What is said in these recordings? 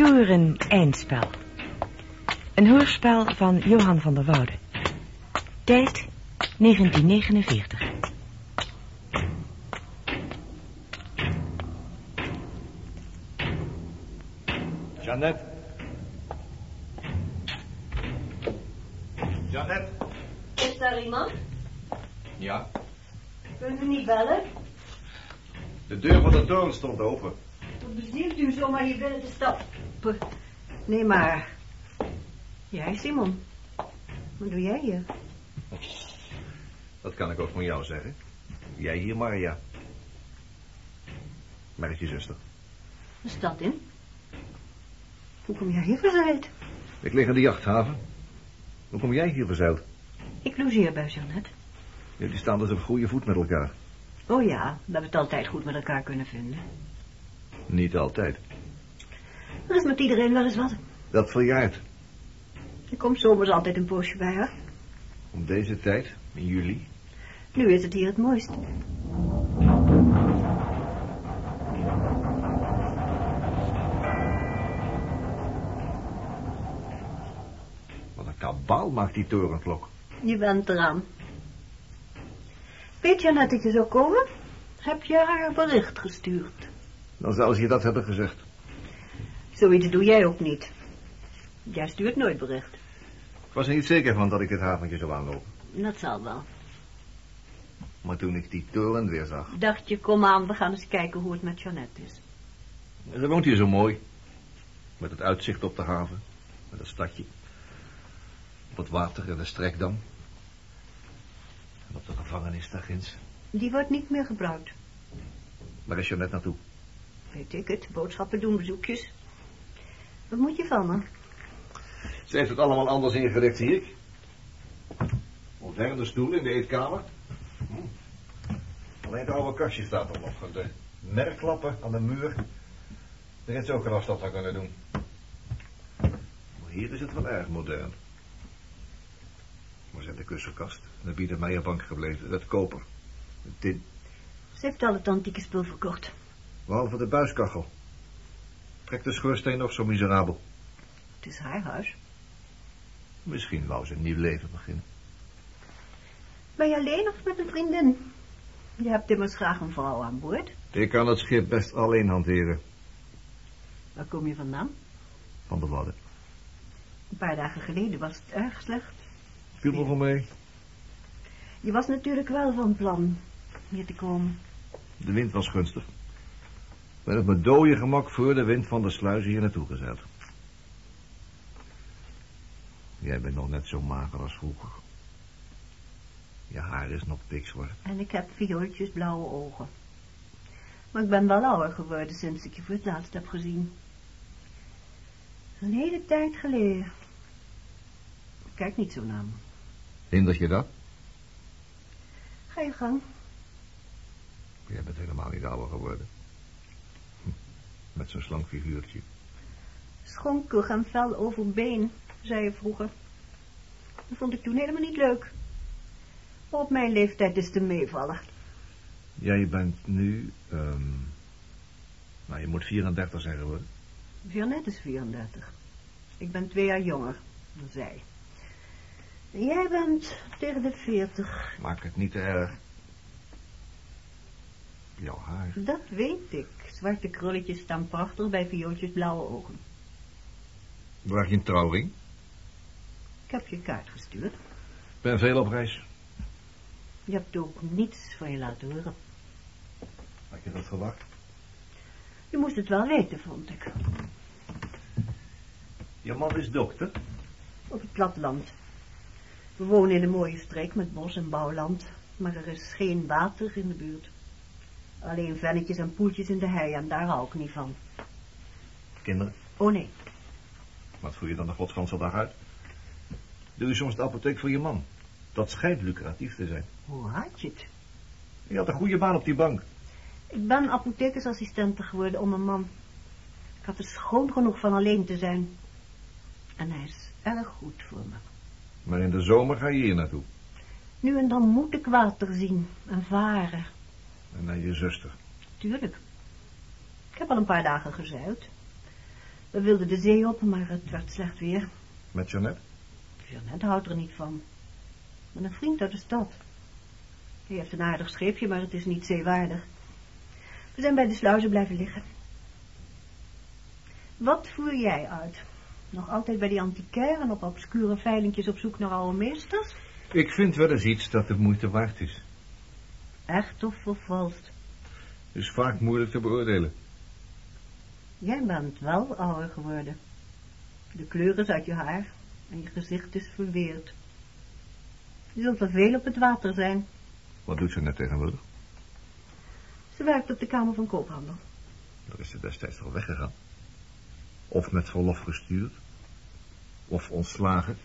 Toeren Eindspel. Een hoorspel van Johan van der Woude. Tijd 1949. Jeannette. Jeannette. Is daar iemand? Ja. Kunt u niet bellen? De deur van de toren stond open. Wat bezielt u zomaar hier binnen te stappen? Nee, maar... Jij, Simon. Wat doe jij hier? Dat kan ik ook van jou zeggen. Jij hier, Maria. Is je zuster? De stad in. Hoe kom jij hier verzeild? Ik lig in de jachthaven. Hoe kom jij hier verzeild? Ik logeer bij Jeannette. Jullie staan dus op goede voet met elkaar. Oh ja, we hebben het altijd goed met elkaar kunnen vinden. Niet altijd. Er is met iedereen wel eens wat. Dat verjaart. Ik kom zomers altijd een poosje bij haar. Om deze tijd, in juli. Nu is het hier het mooist. Wat een kabaal maakt die torenklok. Je bent eraan. Weet Jeannette dat je zou komen? Heb je haar een bericht gestuurd? Dan zou ze je dat hebben gezegd. Zoiets doe jij ook niet. Jij stuurt nooit bericht. Ik was er niet zeker van dat ik dit haventje zou aanlopen. Dat zal wel. Maar toen ik die toren weer zag... Dacht je, kom aan, we gaan eens kijken hoe het met Jeannette is. Ze woont hier zo mooi. Met het uitzicht op de haven. Met het stadje. Op het water en de strekdam. En op de gevangenis daar ginds. Die wordt niet meer gebruikt. Waar is Jeannette naartoe? Weet ik het, boodschappen doen, bezoekjes. Wat moet je van me? Ze heeft het allemaal anders ingericht, zie ik. Moderne stoel in de eetkamer. Hm. Alleen het oude kastje staat er nog. De merklappen aan de muur. Er is ook een afstand aan kunnen doen. Maar hier is het wel erg modern. Waar zijn de kussenkast? En de biedermeijerbank gebleven. Het koper. De tin. Ze heeft al het antieke spul verkocht. Behalve de buiskachel. Trekt de schoorsteen nog zo miserabel. Het is haar huis. Misschien wou ze een nieuw leven beginnen. Ben je alleen of met een vriendin? Je hebt immers graag een vrouw aan boord. Ik kan het schip best alleen hanteren. Waar kom je vandaan? Van de Wadden. Een paar dagen geleden was het erg slecht. Viel me wel mee. Je was natuurlijk wel van plan hier te komen. De wind was gunstig. Ben op mijn dode gemak voor de wind van de sluizen hier naartoe gezet. Jij bent nog net zo mager als vroeger. Je haar is nog pikzwart. En ik heb viooltjes blauwe ogen. Maar ik ben wel ouder geworden sinds ik je voor het laatst heb gezien. Een hele tijd geleden. Kijk niet zo naar me. Hindert je dat? Ga je gang. Jij bent helemaal niet ouder geworden. Met zo'n slank figuurtje. Schonkig en fel over been, zei je vroeger. Dat vond ik toen helemaal niet leuk. Maar op mijn leeftijd is te meevallen. Jij bent nu, ehm nou je moet 34 zijn geworden. Jeannette is 34. Ik ben twee jaar jonger dan zij. Jij bent tegen de 40. Maak het niet te erg. Jouw haar. Dat weet ik. Zwarte krulletjes staan prachtig bij viooltjes blauwe ogen. Draag je een trouwring? Ik heb je kaart gestuurd. Ik ben veel op reis. Je hebt ook niets van je laten horen. Had je dat verwacht? Je moest het wel weten, vond ik. Je man is dokter. Op het platteland. We wonen in een mooie streek met bos en bouwland. Maar er is geen water in de buurt. Alleen vennetjes en poeltjes in de hei en daar hou ik niet van. Kinderen. Oh nee, Wat voer je dan de godsganse dag uit? Doe je soms de apotheek voor je man? Dat schijnt lucratief te zijn. hoe had je het? Je had een goede baan op die bank. Ik ben apothekersassistente geworden om een man. Ik had er schoon genoeg van alleen te zijn. En hij is erg goed voor me. Maar in de zomer ga je hier naartoe. Nu en dan moet ik water zien en varen. En naar je zuster. Tuurlijk. Ik heb al een paar dagen gezeild. We wilden de zee op, maar het werd slecht weer. Met Jeannette? Jeannette houdt er niet van. Met een vriend uit de stad. Hij heeft een aardig scheepje, maar het is niet zeewaardig. We zijn bij de sluizen blijven liggen. Wat voer jij uit? Nog altijd bij die antiquaire en op obscure veilingjes op zoek naar oude meesters? Ik vind wel eens iets dat de moeite waard is. Echt of vervalst? Is vaak moeilijk te beoordelen. Jij bent wel ouder geworden. De kleur is uit je haar en je gezicht is verweerd. Je zult wel veel op het water zijn. Wat doet ze net tegenwoordig? Ze werkt op de Kamer van Koophandel. Daar is ze destijds al weggegaan. Of met verlof gestuurd. Of ontslagen.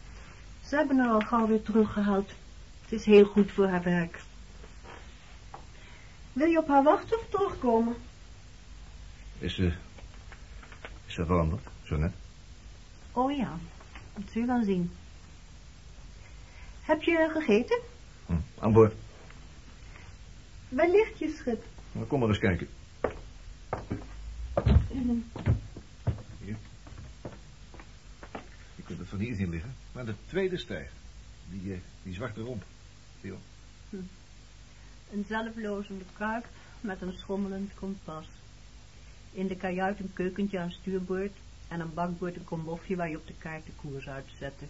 Ze hebben haar al gauw weer teruggehaald. Het is heel goed voor haar werk. Wil je op haar wachten of terugkomen? Is ze... Is ze veranderd, zo net? Oh ja, dat zul je wel zien. Heb je gegeten? Hm, aan boord. Waar ligt je schip? Nou, kom maar eens kijken. Hier. Je kunt het van hier zien liggen. Maar de tweede stijg. Die, eh, die zwarte romp. Theo. Een zelflozende kruik met een schommelend kompas. In de kajuit een keukentje aan stuurboord en een bakboord een komboffje waar je op de kaart de koers uitzette.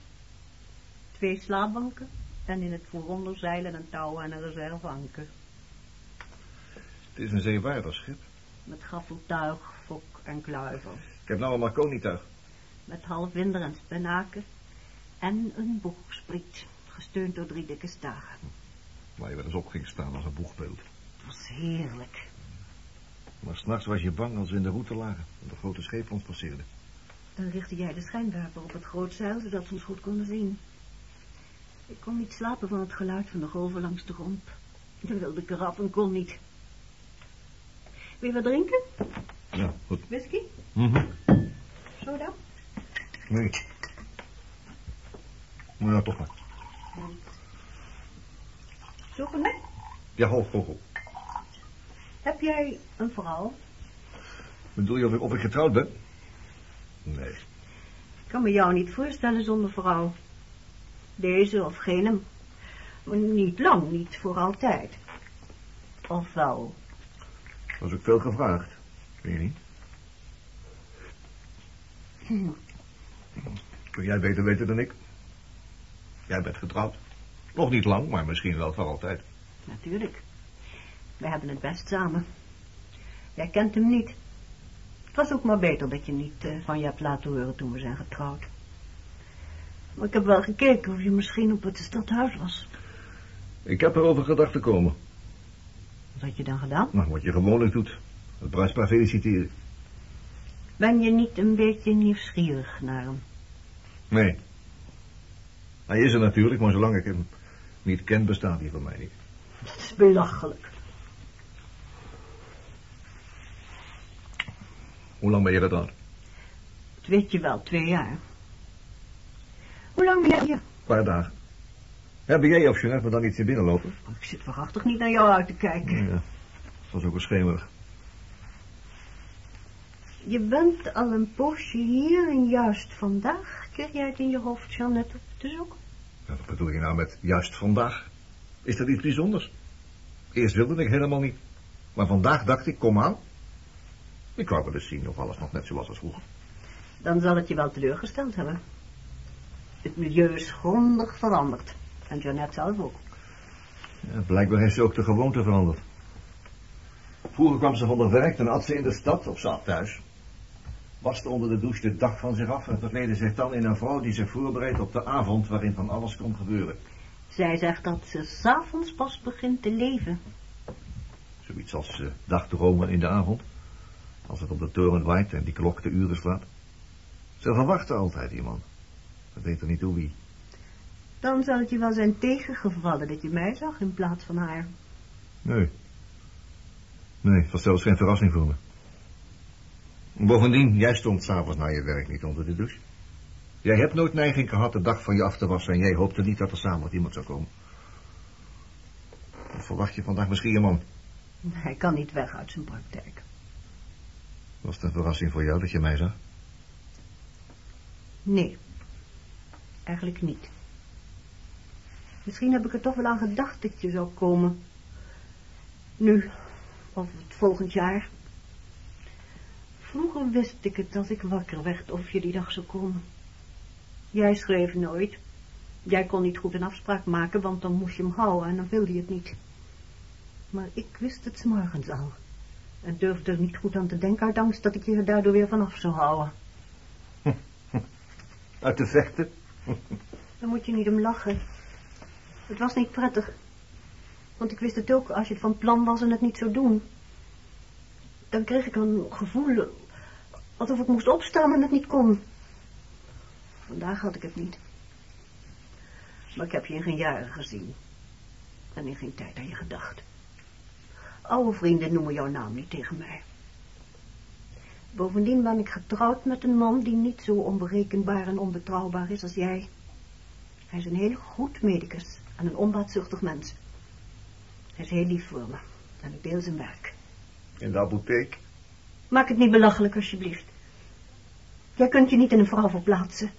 Twee slaapbanken en in het vooronder zeilen een touw en een reserveanker. Het is een zeewaarderschip. Met gaffeltuig, fok en kluiver. Ik heb nou een marconi-tuig. Met halfwinder en spenaken. En een boegspriet, gesteund door drie dikke stagen. Waar je wel eens op ging staan als een boegbeeld. Het was heerlijk. Maar s'nachts was je bang als we in de route lagen. En de grote schepen ons passeerden. Dan richtte jij de schijnwerper op het groot zeil, zodat ze ons goed konden zien. Ik kon niet slapen van het geluid van de golven langs de romp. Ik wilde ik eraf en kon niet. Wil je wat drinken? Ja, goed. Whisky? Mhm. Soda? Nee. Nou, ja, toch maar. Zo van mij? Ja, hoog, hoog, hoog. Heb jij een vrouw? Bedoel je of ik, getrouwd ben? Nee. Ik kan me jou niet voorstellen zonder vrouw. Deze of gene. Maar niet lang, niet voor altijd. Of wel? Was ook veel gevraagd. Weet je niet? Hm. Kun jij beter weten dan ik? Jij bent getrouwd. Nog niet lang, maar misschien wel voor altijd. Natuurlijk. We hebben het best samen. Jij kent hem niet. Het was ook maar beter dat je niet eh, van je hebt laten horen toen we zijn getrouwd. Maar ik heb wel gekeken of je misschien op het stadhuis was. Ik heb erover gedacht te komen. Wat had je dan gedaan? Nou, wat je gewoonlijk doet. Het bruidspaar feliciteren. Ben je niet een beetje nieuwsgierig naar hem? Nee. Hij is er natuurlijk, maar zolang ik hem niet ken, bestaat hij voor mij niet. Dat is belachelijk. Hoe lang ben je getrouwd? Dat weet je wel, twee jaar. Hoe lang ben jij hier? Een paar dagen. Hebben jij of Jeanette me dan iets hier binnenlopen? Ik zit waarachtig niet naar jou uit te kijken. Ja. Het was ook wel schemerig. Je bent al een poosje hier en juist vandaag kreeg jij het in je hoofd Jeannette op te zoeken. Ja, wat bedoel je nou met juist vandaag? Is dat iets bijzonders? Eerst wilde ik helemaal niet. Maar vandaag dacht ik, kom aan. Ik wou wel eens zien of alles nog net zoals als vroeger. Dan zal het je wel teleurgesteld hebben. Het milieu is grondig veranderd. En Jeannette zelf ook. Ja, blijkbaar heeft ze ook de gewoonte veranderd. Vroeger kwam ze van de werk, dan at ze in de stad of zat thuis. Waste onder de douche de dag van zich af en verkleedde zich dan in een vrouw die zich voorbereidt op de avond waarin van alles kon gebeuren. Zij zegt dat ze s'avonds pas begint te leven. Zoiets als uh, dagdromen in de avond. Als het op de toren waait en die klok de uren slaat. Ze verwacht altijd iemand. Ze weet er niet hoe wie. Dan zal het je wel zijn tegengevallen dat je mij zag in plaats van haar. Nee. Nee, het was zelfs geen verrassing voor me. Bovendien, jij stond s'avonds na je werk niet onder de douche. Jij hebt nooit neiging gehad de dag van je af te wassen en jij hoopte niet dat er samen met iemand zou komen. Of verwacht je vandaag misschien je man? Hij kan niet weg uit zijn praktijk. Was het een verrassing voor jou dat je mij zag? Nee, eigenlijk niet. Misschien heb ik er toch wel aan gedacht dat je zou komen. Nu, of het volgend jaar. Vroeger wist ik het als ik wakker werd of je die dag zou komen. Jij schreef nooit. Jij kon niet goed een afspraak maken, want dan moest je hem houden en dan wilde je het niet. Maar ik wist het 's morgens al. En durfde er niet goed aan te denken uit angst dat ik je er daardoor weer vanaf zou houden. Uit de vechten? Dan moet je niet om lachen. Het was niet prettig. Want ik wist het ook als je het van plan was en het niet zou doen. Dan kreeg ik een gevoel alsof ik moest opstaan en het niet kon. Vandaag had ik het niet. Maar ik heb je in geen jaren gezien. En in geen tijd aan je gedacht. Oude vrienden noemen jouw naam niet tegen mij. Bovendien ben ik getrouwd met een man die niet zo onberekenbaar en onbetrouwbaar is als jij. Hij is een heel goed medicus en een onbaatzuchtig mens. Hij is heel lief voor me en ik deel zijn werk. In de apotheek? Maak het niet belachelijk, alsjeblieft. Jij kunt je niet in een vrouw verplaatsen.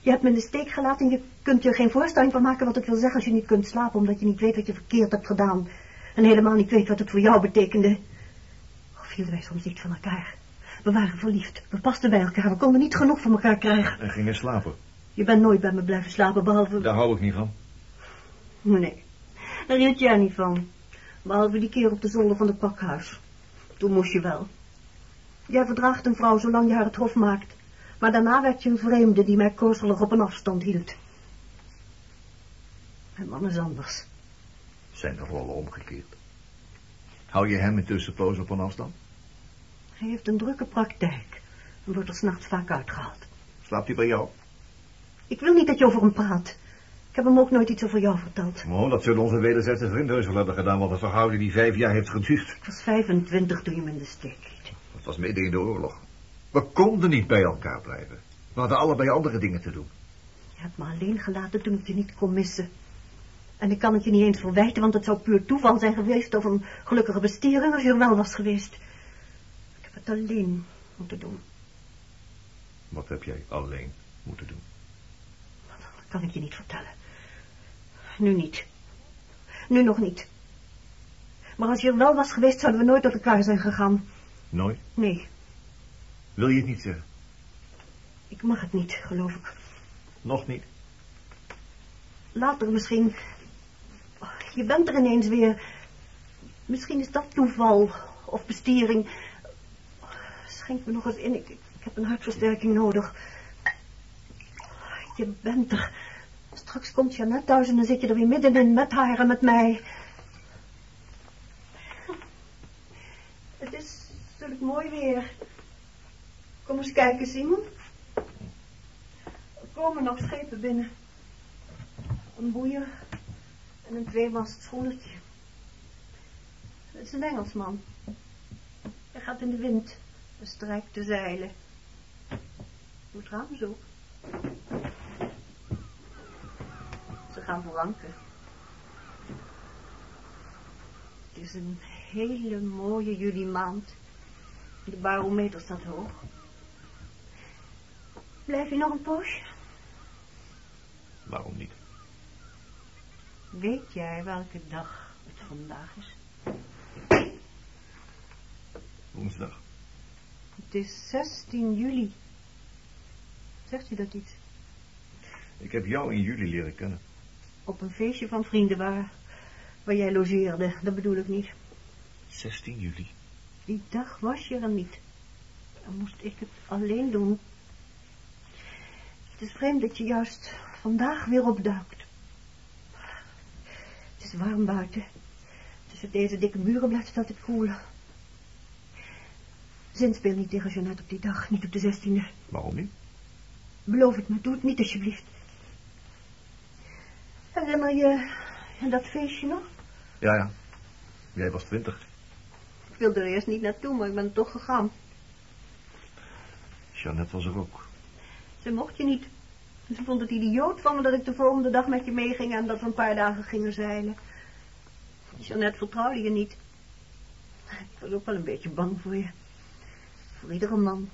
Je hebt me in de steek gelaten en je kunt je er geen voorstelling van maken wat het wil zeggen als je niet kunt slapen omdat je niet weet wat je verkeerd hebt gedaan. En helemaal niet weet wat het voor jou betekende. Of hielden wij soms niet van elkaar. We waren verliefd, we pasten bij elkaar, we konden niet genoeg van elkaar krijgen. En gingen slapen. Je bent nooit bij me blijven slapen, behalve... Daar hou ik niet van. Nee, daar hield jij niet van. Behalve die keer op de zolder van het pakhuis. Toen moest je wel. Jij verdraagt een vrouw zolang je haar het hof maakt. Maar daarna werd je een vreemde die mij korzelig op een afstand hield. Mijn man is anders. Zijn de rollen omgekeerd. Hou je hem intussen poos op een afstand? Hij heeft een drukke praktijk en wordt er s'nachts vaak uitgehaald. Slaapt hij bij jou? Ik wil niet dat je over hem praat. Ik heb hem ook nooit iets over jou verteld. Oh, dat zullen onze wederzijdse vrienden heus wel hebben gedaan, want een verhouding die vijf jaar heeft geduurd. Ik was 25 toen je me in de steek was midden in de oorlog. We konden niet bij elkaar blijven. We hadden allebei andere dingen te doen. Je hebt me alleen gelaten toen ik je niet kon missen. En ik kan het je niet eens verwijten, want het zou puur toeval zijn geweest of een gelukkige bestiering als je er wel was geweest. Ik heb het alleen moeten doen. Wat heb jij alleen moeten doen? Dat kan ik je niet vertellen. Nu niet. Nu nog niet. Maar als je er wel was geweest, zouden we nooit tot elkaar zijn gegaan. Nooit? Nee, Wil je het niet zeggen? ik mag het niet, geloof ik. Nog niet? Later misschien. Je bent er ineens weer. Misschien is dat toeval of bestiering. Schenk me nog eens in. Ik, ik heb een hartversterking nodig. Je bent er. Straks komt Jeannette thuis en dan zit je er weer middenin met haar en met mij. Het is natuurlijk mooi weer. Kom eens kijken, Simon. Er komen nog schepen binnen. Een boeier en een tweemast schoenetje. Het is een Engelsman. Hij gaat in de wind en strijkt de zeilen. Doet raam zo. Ze gaan voor anker. Het is een hele mooie juli maand. De barometer staat hoog. Blijf je nog een poosje? Waarom niet? Weet jij welke dag het vandaag is? Woensdag. Het is 16 juli. Zegt u dat iets? Ik heb jou in juli leren kennen. Op een feestje van vrienden waar, waar jij logeerde, dat bedoel ik niet. 16 juli. Die dag was je er niet. Dan moest ik het alleen doen. Het is vreemd dat je juist vandaag weer opduikt. Het is warm buiten. Tussen deze dikke muren blijft het altijd koel. Zinspeel niet tegen Jeannette op die dag, niet op de zestiende. Waarom niet? Beloof het me, doe het niet alsjeblieft. Herinner je je dat feestje nog? Ja, ja. Jij was twintig. Ik wilde er eerst niet naartoe, maar ik ben toch gegaan. Jeannette was er ook. Ze mocht je niet. Ze vond het idioot van me dat ik de volgende dag met je meeging en dat we een paar dagen gingen zeilen. Jeannette vertrouwde je niet. Ik was ook wel een beetje bang voor je. Voor iedere man.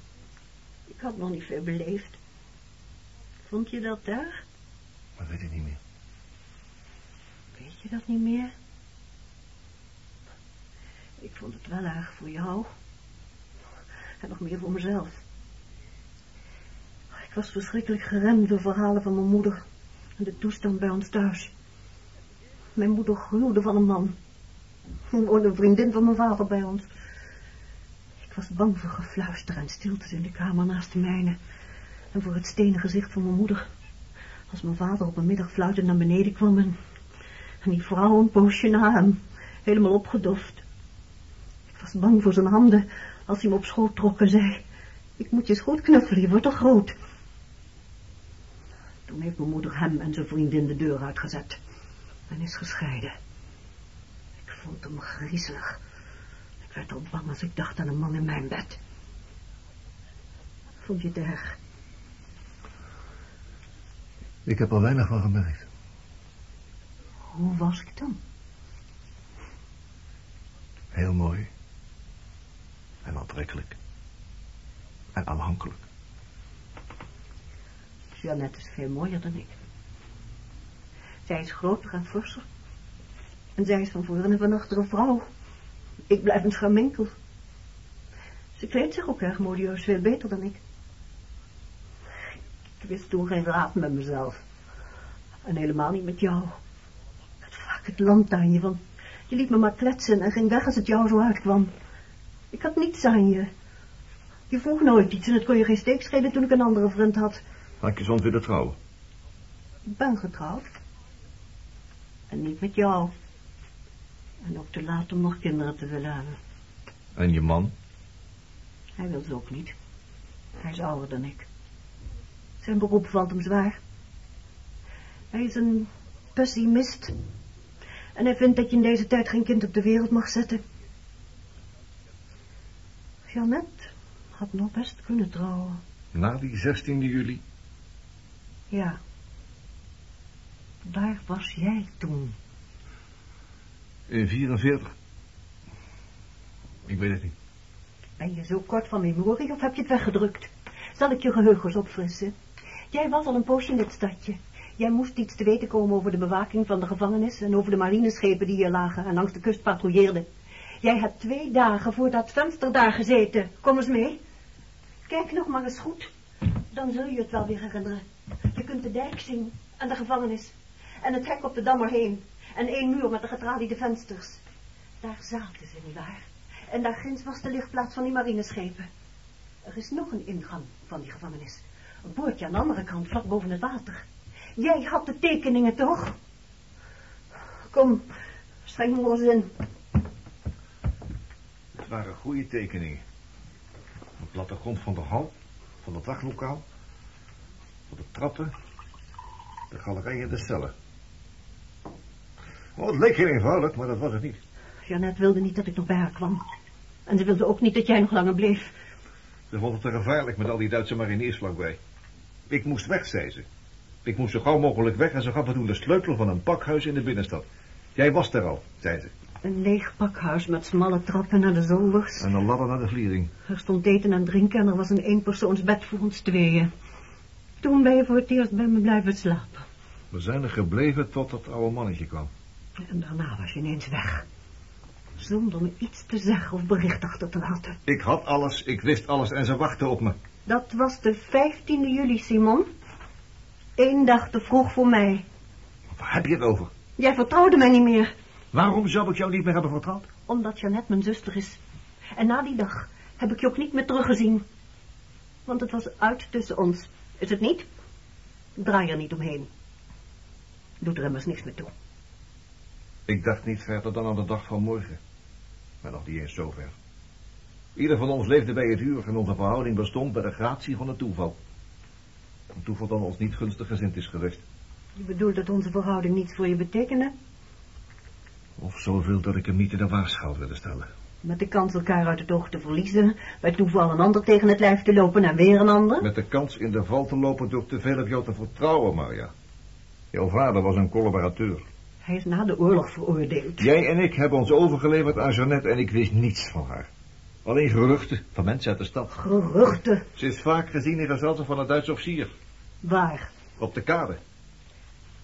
Ik had nog niet veel beleefd. Vond je dat erg? Maar weet ik niet meer. Weet je dat niet meer? Ik vond het wel erg voor jou. En nog meer voor mezelf. Ik was verschrikkelijk geremd door verhalen van mijn moeder en de toestand bij ons thuis. Mijn moeder gruwde van een man. Een vriendin van mijn vader bij ons. Ik was bang voor gefluister en stiltes in de kamer naast de mijne. En voor het stenen gezicht van mijn moeder. Als mijn vader op een middag fluitend naar beneden kwam en, en die vrouw een poosje na hem, helemaal opgedoft. Ik was bang voor zijn handen als hij me op schoot trok en zei, ik moet je eens goed knuffelen, je wordt al groot. Toen heeft mijn moeder hem en zijn vriendin de deur uitgezet en is gescheiden. Ik vond hem griezelig. Ik werd al bang als ik dacht aan een man in mijn bed. Vond je het erg? Ik heb er weinig van gemerkt. Hoe was ik dan? Heel mooi. En aantrekkelijk. En aanhankelijk. Jeannette is veel mooier dan ik. Zij is groter en forser. En zij is van voren en van vrouw. Ik blijf een scharminkel. Ze kleedt zich ook erg modieus, veel beter dan ik. Ik wist toen geen raad met mezelf. En helemaal niet met jou. Het land aan je, want je liet me maar kletsen en ging weg als het jou zo uitkwam. Ik had niets aan je. Je vroeg nooit iets en het kon je geen steek schelen toen ik een andere vriend had. Had je soms willen trouwen? Ik ben getrouwd. En niet met jou. En ook te laat om nog kinderen te willen hebben. En je man? Hij wil ze ook niet. Hij is ouder dan ik. Zijn beroep valt hem zwaar. Hij is een pessimist. En hij vindt dat je in deze tijd geen kind op de wereld mag zetten. Jeannette had nog best kunnen trouwen. Na die 16 juli? Ja. Daar was jij toen. In 44? Ik weet het niet. Ben je zo kort van memorie of heb je het weggedrukt? Zal ik je geheugens opfrissen? Jij was al een poosje in dit stadje. Jij moest iets te weten komen over de bewaking van de gevangenis en over de marineschepen die hier lagen en langs de kust patrouilleerden. Jij hebt twee dagen voor dat venster daar gezeten. Kom eens mee. Kijk nog maar eens goed. Dan zul je het wel weer herinneren. Je kunt de dijk zien en de gevangenis. En het hek op de dam erheen. En één muur met de getraliede vensters. Daar zaten ze, nietwaar? En daar ginds was de lichtplaats van die marineschepen. Er is nog een ingang van die gevangenis. Een poortje aan de andere kant, vlak boven het water. Jij had de tekeningen toch? Kom, streng me eens in. Het waren goede tekeningen. De plattegrond van de hal, van het wachtlokaal, van de trappen, de galerij en de cellen. Oh, het leek heel eenvoudig, maar dat was het niet. Jeannette wilde niet dat ik nog bij haar kwam. En ze wilde ook niet dat jij nog langer bleef. Ze vond het te gevaarlijk met al die Duitse mariniers vlakbij. Ik moest weg, zei ze. Ik moest zo gauw mogelijk weg en ze gaf me toen de sleutel van een pakhuis in de binnenstad. Jij was er al, zei ze. Een leeg pakhuis met smalle trappen naar de zolders. En een ladder naar de vliering. Er stond eten en drinken en er was een eenpersoonsbed voor ons tweeën. Toen ben je voor het eerst bij me blijven slapen. We zijn er gebleven tot dat oude mannetje kwam. En daarna was je ineens weg. Zonder me iets te zeggen of bericht achter te laten. Ik had alles, ik wist alles en ze wachtte op me. Dat was de 15e juli, Simon. Eén dag te vroeg voor mij. Waar heb je het over? Jij vertrouwde mij niet meer. Waarom zou ik jou niet meer hebben vertrouwd? Omdat Jeannette mijn zuster is. En na die dag heb ik je ook niet meer teruggezien. Want het was uit tussen ons. Is het niet? Draai er niet omheen. Doet er immers niks meer toe. Ik dacht niet verder dan aan de dag van morgen. Maar nog niet eens zover. Ieder van ons leefde bij het uur en onze verhouding bestond bij de gratie van het toeval. Een toeval dat ons niet gunstig gezind is geweest. Je bedoelt dat onze verhouding niets voor je betekende? Of zoveel dat ik hem niet in de waarschuw wilde stellen. Met de kans elkaar uit het oog te verliezen, bij toeval een ander tegen het lijf te lopen en weer een ander? Met de kans in de val te lopen door te veel op jou te vertrouwen, Maria. Jouw vader was een collaborateur. Hij is na de oorlog veroordeeld. Jij en ik hebben ons overgeleverd aan Jeannette en ik wist niets van haar. Alleen geruchten van mensen uit de stad. Geruchten. Ze is vaak gezien in gezelschap van een Duitse officier. Waar? Op de kade.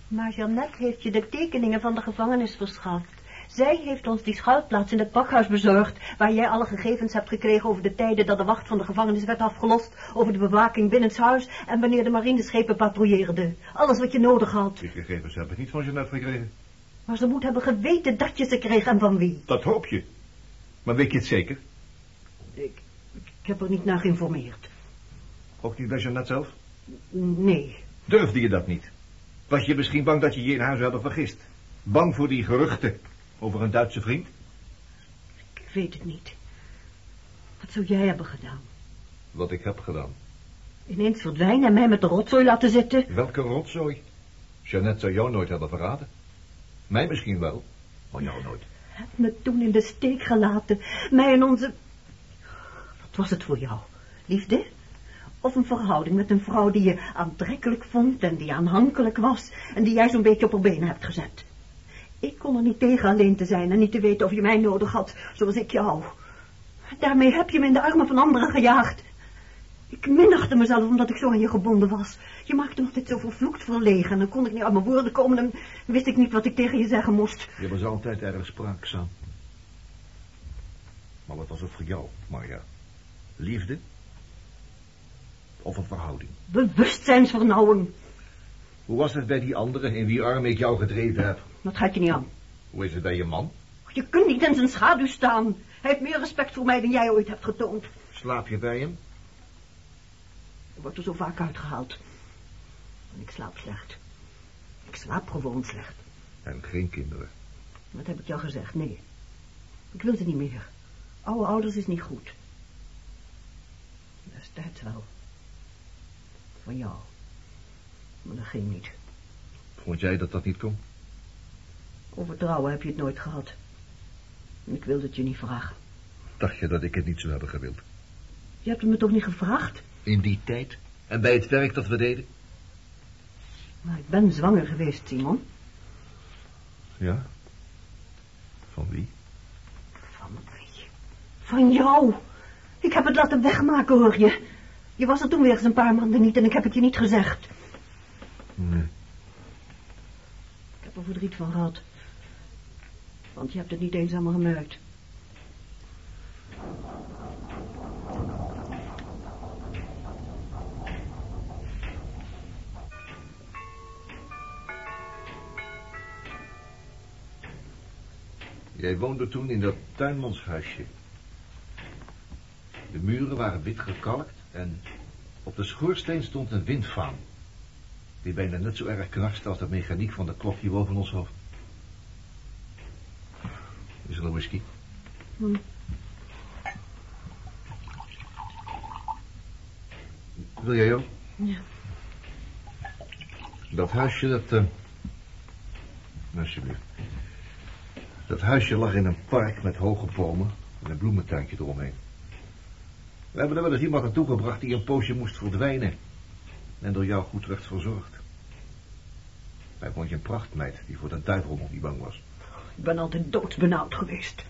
Maar Jeannette heeft je de tekeningen van de gevangenis verschaft. Zij heeft ons die schuilplaats in het pakhuis bezorgd, waar jij alle gegevens hebt gekregen over de tijden dat de wacht van de gevangenis werd afgelost, over de bewaking binnen het huis en wanneer de marineschepen patrouilleerden. Alles wat je nodig had. Die gegevens heb ik niet van Jeannette gekregen. Maar ze moet hebben geweten dat je ze kreeg en van wie. Dat hoop je. Maar weet je het zeker? Ik, ik heb er niet naar geïnformeerd. Ook niet bij Jeannette zelf? Nee. Durfde je dat niet? Was je misschien bang dat je je in huis hadden vergist? Bang voor die geruchten over een Duitse vriend? Ik weet het niet. Wat zou jij hebben gedaan? Wat ik heb gedaan. Ineens verdwijnen en mij met de rotzooi laten zitten? Welke rotzooi? Jeannette zou jou nooit hebben verraden. Mij misschien wel, maar jou nooit. Heb me toen in de steek gelaten. Mij en onze... Wat was het voor jou? Liefde? Of een verhouding met een vrouw die je aantrekkelijk vond en die aanhankelijk was en die jij zo'n beetje op haar benen hebt gezet? Ik kon er niet tegen alleen te zijn en niet te weten of je mij nodig had, zoals ik jou. Daarmee heb je me in de armen van anderen gejaagd. Ik minachte mezelf omdat ik zo aan je gebonden was. Je maakte me altijd zo vervloekt verlegen en dan kon ik niet uit mijn woorden komen en wist ik niet wat ik tegen je zeggen moest. Je was altijd erg spraakzaam. Maar wat was het voor jou, Marja? Liefde? Of een verhouding? Bewustzijnsvernauwing. Hoe was het bij die anderen in wie arm ik jou gedreven heb? Dat gaat je niet aan. Hoe is het bij je man? Je kunt niet in zijn schaduw staan. Hij heeft meer respect voor mij dan jij ooit hebt getoond. Slaap je bij hem? Ik word er zo vaak uitgehaald. En ik slaap slecht. Ik slaap gewoon slecht. En geen kinderen. Wat heb ik jou gezegd? Nee. Ik wil ze niet meer. Oude ouders is niet goed. Destijds wel. Van jou. Maar dat ging niet. Vond jij dat dat niet kon? Over trouwen heb je het nooit gehad. En ik wilde het je niet vragen. Dacht je dat ik het niet zou hebben gewild? Je hebt het me toch niet gevraagd? In die tijd? En bij het werk dat we deden? Maar ik ben zwanger geweest, Simon. Ja? Van wie? Van wie? Van jou. Ik heb het laten wegmaken, hoor je. Je was er toen weer eens een paar maanden niet en ik heb het je niet gezegd. Nee. Ik heb er verdriet van gehad. Want je hebt het niet eens allemaal gemerkt. Jij woonde toen in dat tuinmanshuisje. De muren waren wit gekalkt en op de schoorsteen stond een windvaan. Die bijna net zo erg knarste als de mechaniek van de klok hier boven ons hoofd. Is er een whisky? Hm. Wil jij ook? Ja. Dat huisje, dat... eh alsjeblieft. Dat huisje lag in een park met hoge bomen en een bloementuintje eromheen. We hebben er wel eens iemand naartoe gebracht die een poosje moest verdwijnen. En door jou goed werd verzorgd. Hij vond je een prachtmeid die voor de duivel nog niet bang was. Ik ben altijd doodsbenauwd geweest.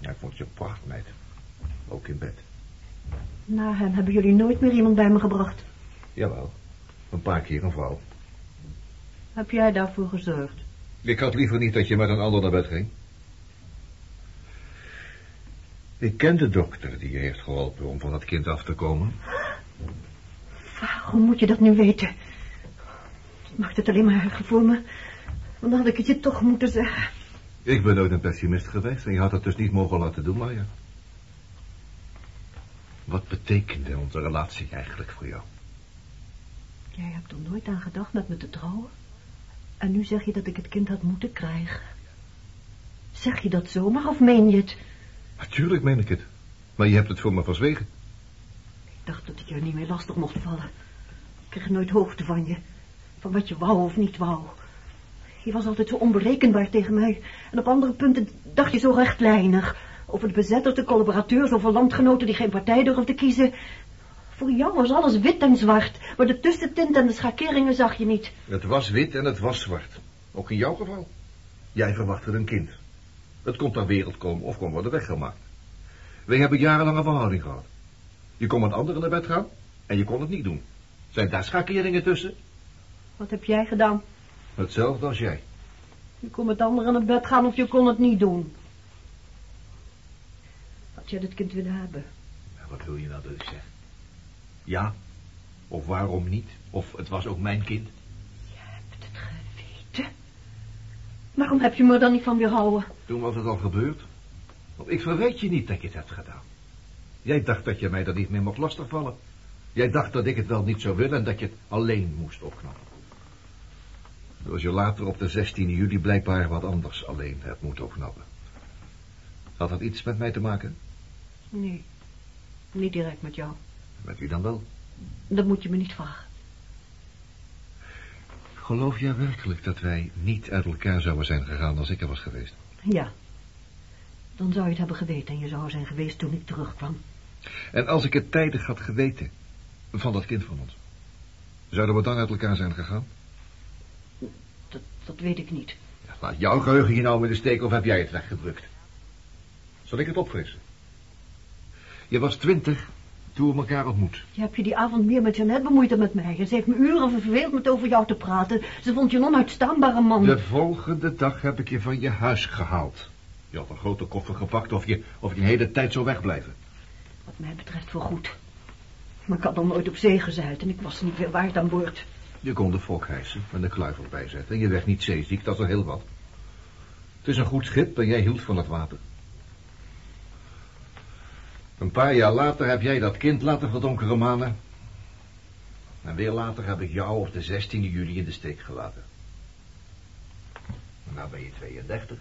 Hij vond je een prachtmeid. Ook in bed. Na hem hebben jullie nooit meer iemand bij me gebracht. Jawel. Een paar keer een vrouw. Heb jij daarvoor gezorgd? Ik had liever niet dat je met een ander naar bed ging. Ik ken de dokter die je heeft geholpen om van het kind af te komen. Waarom moet je dat nu weten? Het maakt het alleen maar erger voor me. Want dan had ik het je toch moeten zeggen. Ik ben nooit een pessimist geweest en je had het dus niet mogen laten doen, Maya. Wat betekende onze relatie eigenlijk voor jou? Jij hebt er nooit aan gedacht met me te trouwen? En nu zeg je dat ik het kind had moeten krijgen. Zeg je dat zomaar of meen je het? Natuurlijk meen ik het. Maar je hebt het voor me verzwegen. Ik dacht dat ik je niet meer lastig mocht vallen. Ik kreeg nooit hoogte van je. Van wat je wou of niet wou. Je was altijd zo onberekenbaar tegen mij. En op andere punten dacht je zo rechtlijnig. Over de bezetters, de collaborateurs, over landgenoten die geen partij durfden kiezen. Voor jou was alles wit en zwart. Maar de tussentint en de schakeringen zag je niet. Het was wit en het was zwart. Ook in jouw geval. Jij verwachtte een kind. Het kon ter wereld komen of kon worden weggemaakt. Wij hebben jarenlang een verhouding gehad. Je kon met anderen naar bed gaan en je kon het niet doen. Zijn daar schakeringen tussen? Wat heb jij gedaan? Hetzelfde als jij. Je kon met anderen naar bed gaan of je kon het niet doen. Had jij dit kind willen hebben? Wat wil je nou dat ik zeg? Ja? Of waarom niet? Of het was ook mijn kind? Je hebt het geweten. Waarom heb je me dan niet van weerhouden? Toen was het al gebeurd. Want ik verweet je niet dat je het hebt gedaan. Jij dacht dat je mij er niet meer mocht lastigvallen. Jij dacht dat ik het wel niet zou willen en dat je het alleen moest opknappen. Zoals je later op de 16 juli blijkbaar wat anders alleen hebt moeten opknappen. Had dat iets met mij te maken? Nee, niet direct met jou. Met wie dan wel? Dat moet je me niet vragen. Geloof jij werkelijk dat wij niet uit elkaar zouden zijn gegaan als ik er was geweest? Ja. Dan zou je het hebben geweten en je zou er zijn geweest toen ik terugkwam. En als ik het tijdig had geweten van dat kind van ons, zouden we dan uit elkaar zijn gegaan? Dat, weet ik niet. Laat jouw geheugen je nou in de steek of heb jij het weggedrukt? Zal ik het opfrissen? Je was twintig toen we elkaar ontmoet. Je hebt je die avond meer met Jeannette bemoeid dan met mij. Ze heeft me uren verveeld met over jou te praten. Ze vond je een onuitstaanbare man. De volgende dag heb ik je van je huis gehaald. Je had een grote koffer gepakt of je, of je een hele tijd zou wegblijven. Wat mij betreft voorgoed. Maar ik had nog nooit op zee gezeild en ik was niet veel waard aan boord. Je kon de fok hijsen en de kluiver bijzetten en je werd niet zeeziek, dat is al heel wat. Het is een goed schip en jij hield van het water. Een paar jaar later heb jij dat kind laten verdonkeren manen. En weer later heb ik jou op de 16 juli in de steek gelaten. Nou ben je 32,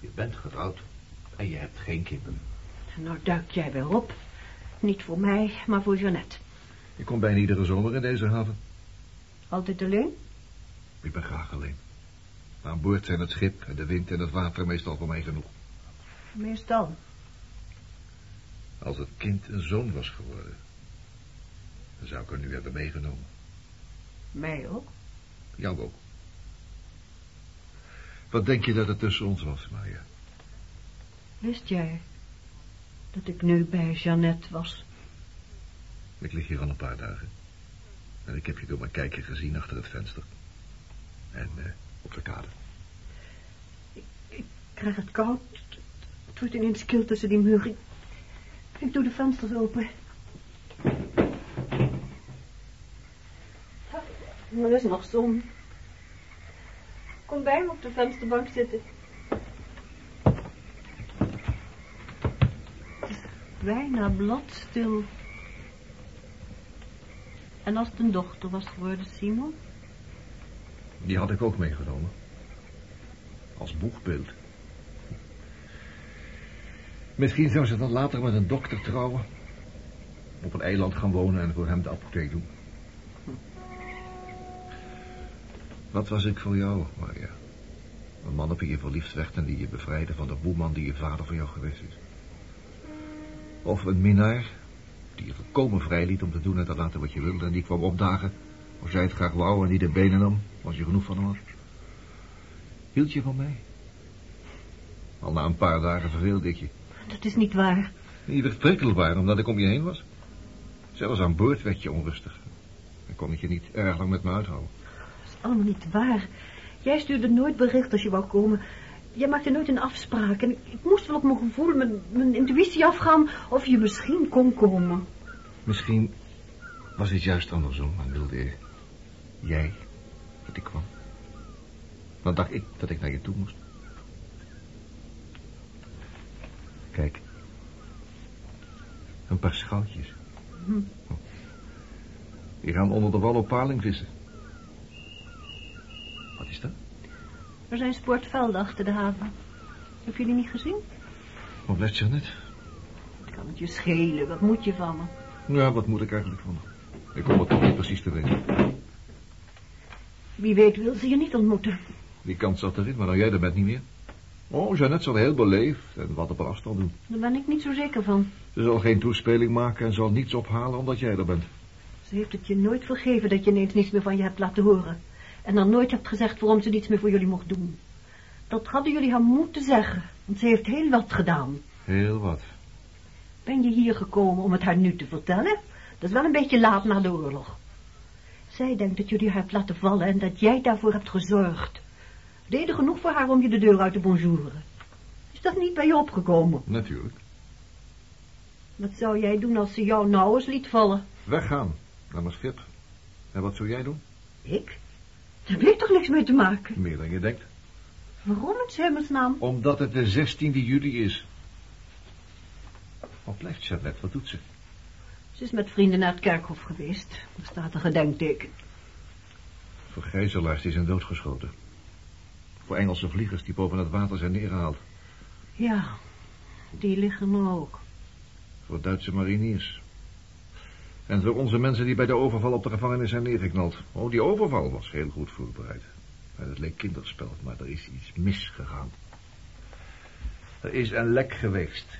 je bent getrouwd en je hebt geen kinderen. En nou duik jij weer op. Niet voor mij, maar voor Jeannette. Ik kom bijna iedere zomer in deze haven. Altijd alleen? Ik ben graag alleen. Aan boord zijn het schip en de wind en het water meestal voor mij genoeg. Meestal. Als het kind een zoon was geworden, dan zou ik er nu hebben meegenomen. Mij ook? Jou ook. Wat denk je dat er tussen ons was, Maya? Wist jij dat ik nu bij Jeannette was? Ik lig hier al een paar dagen. En ik heb je door mijn kijkje gezien achter het venster. En eh, op de kade. Ik, ik krijg het koud. Het wordt ineens kil tussen die muren. Ik doe de vensters open. Er is nog zon. Kom bij me op de vensterbank zitten. Het is bijna bloedstil. En als het een dochter was geworden, Simon? Die had ik ook meegenomen. Als boegbeeld. Misschien zou ze dan later met een dokter trouwen. Op een eiland gaan wonen en voor hem de apotheek doen. Wat was ik voor jou, Maria? Een man op wie je verliefd werd en die je bevrijdde van de boeman die je vader voor jou geweest is. Of een minnaar die je volkomen vrij liet om te doen en te laten wat je wilde... en die kwam opdagen als jij het graag wou en die de benen nam als je genoeg van hem had. Hield je van mij? Al na een paar dagen verveelde ik je. Dat is niet waar. Je werd prikkelbaar omdat ik om je heen was. Zelfs aan boord werd je onrustig. Dan kon ik je niet erg lang met me uithouden. Dat is allemaal niet waar. Jij stuurde nooit bericht als je wou komen. Jij maakte nooit een afspraak. En ik, moest wel op mijn gevoel, mijn, mijn intuïtie afgaan... of je misschien kon komen. Misschien was het juist andersom en wilde jij dat ik kwam. Dan dacht ik dat ik naar je toe moest. Kijk. Een paar schoutjes. Hm. Die gaan onder de wal op paling vissen. Wat is dat? Er zijn sportvelden achter de haven. Heb je die niet gezien? Wat let je net? Het kan het je schelen. Wat moet je van me? Ja, wat moet ik eigenlijk van? Ik kom het toch niet precies te weten. Wie weet wil ze je niet ontmoeten. Die kans zat erin, maar nou jij er bent niet meer. Oh, Jeannette zal heel beleefd en wat op een afstand doen. Daar ben ik niet zo zeker van. Ze zal geen toespeling maken en zal niets ophalen omdat jij er bent. Ze heeft het je nooit vergeven dat je ineens niets meer van je hebt laten horen. En dan nooit hebt gezegd waarom ze niets meer voor jullie mocht doen. Dat hadden jullie haar moeten zeggen, want ze heeft heel wat gedaan. Heel wat. Ben je hier gekomen om het haar nu te vertellen? Dat is wel een beetje laat na de oorlog. Zij denkt dat je die hebt laten vallen en dat jij daarvoor hebt gezorgd. Reden genoeg voor haar om je de deur uit te bonjouren. Is dat niet bij je opgekomen? Natuurlijk. Wat zou jij doen als ze jou nou eens liet vallen? Weggaan. Naar mijn schip. En wat zou jij doen? Ik? Daar ik toch niks mee te maken? Meer dan je denkt. Waarom in hemelsnaam? Omdat het de 16e juli is. Wat blijft Jeannette? Wat doet ze? Ze is met vrienden naar het kerkhof geweest. Er staat een gedenkteken. Voor gijzelaars die zijn doodgeschoten. Voor Engelse vliegers die boven het water zijn neergehaald. Ja, die liggen er ook. Voor Duitse mariniers. En voor onze mensen die bij de overval op de gevangenis zijn neergeknald. Oh, die overval was heel goed voorbereid. En het leek kinderspel, maar er is iets misgegaan. Er is een lek geweest.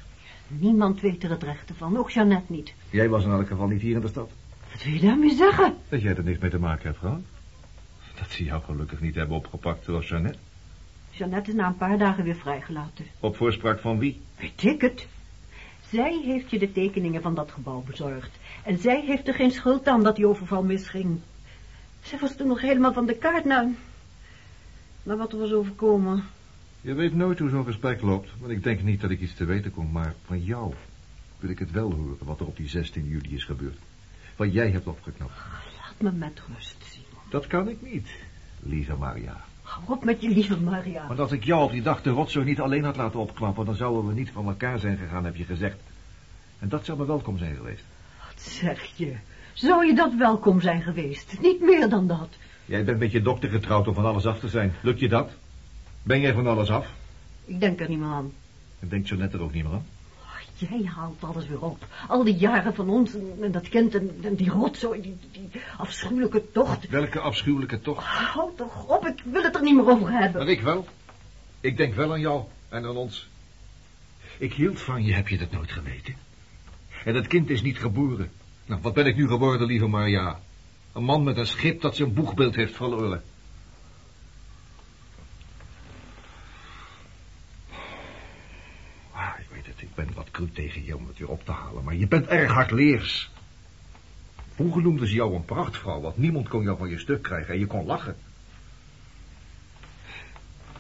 Niemand weet er het rechte van, ook Jeannette niet. Jij was in elk geval niet hier in de stad. Wat wil je daarmee zeggen? Dat jij er niks mee te maken hebt gehad. Dat ze jou gelukkig niet hebben opgepakt, zoals Jeannette. Jeannette is na een paar dagen weer vrijgelaten. Op voorspraak van wie? Weet ik het. Zij heeft je de tekeningen van dat gebouw bezorgd. En zij heeft er geen schuld aan dat die overval misging. Zij was toen nog helemaal van de kaart nou. Maar wat er was overkomen. Je weet nooit hoe zo'n gesprek loopt, want ik denk niet dat ik iets te weten kom, maar van jou wil ik het wel horen wat er op die 16 juli is gebeurd. Wat jij hebt opgeknapt. Laat me met rust, Simon. Dat kan ik niet, lieve Maria. Hou op met je lieve Maria. Want als ik jou op die dag de rotzooi niet alleen had laten opknappen, dan zouden we niet van elkaar zijn gegaan, heb je gezegd. En dat zou me welkom zijn geweest. Wat zeg je? Zou je dat welkom zijn geweest? Niet meer dan dat. Jij bent met je dokter getrouwd om van alles af te zijn. Lukt je dat? Ben jij van alles af? Ik denk er niet meer aan. En denkt Jeannette er ook niet meer aan? Jij haalt alles weer op. Al die jaren van ons en, dat kind en, en die rotzooi, die, die afschuwelijke tocht. Welke afschuwelijke tocht? Houd toch op, ik wil het er niet meer over hebben. Maar ik wel. Ik denk wel aan jou en aan ons. Ik hield van je, heb je dat nooit geweten? En het kind is niet geboren. Nou, wat ben ik nu geworden, lieve Maria? Een man met een schip dat zijn boegbeeld heeft verloren. Ah, ik weet het, cru tegen je om het weer op te halen, maar je bent erg hardleers. Vroeger noemden ze jou een prachtvrouw, want niemand kon jou van je stuk krijgen en je kon lachen.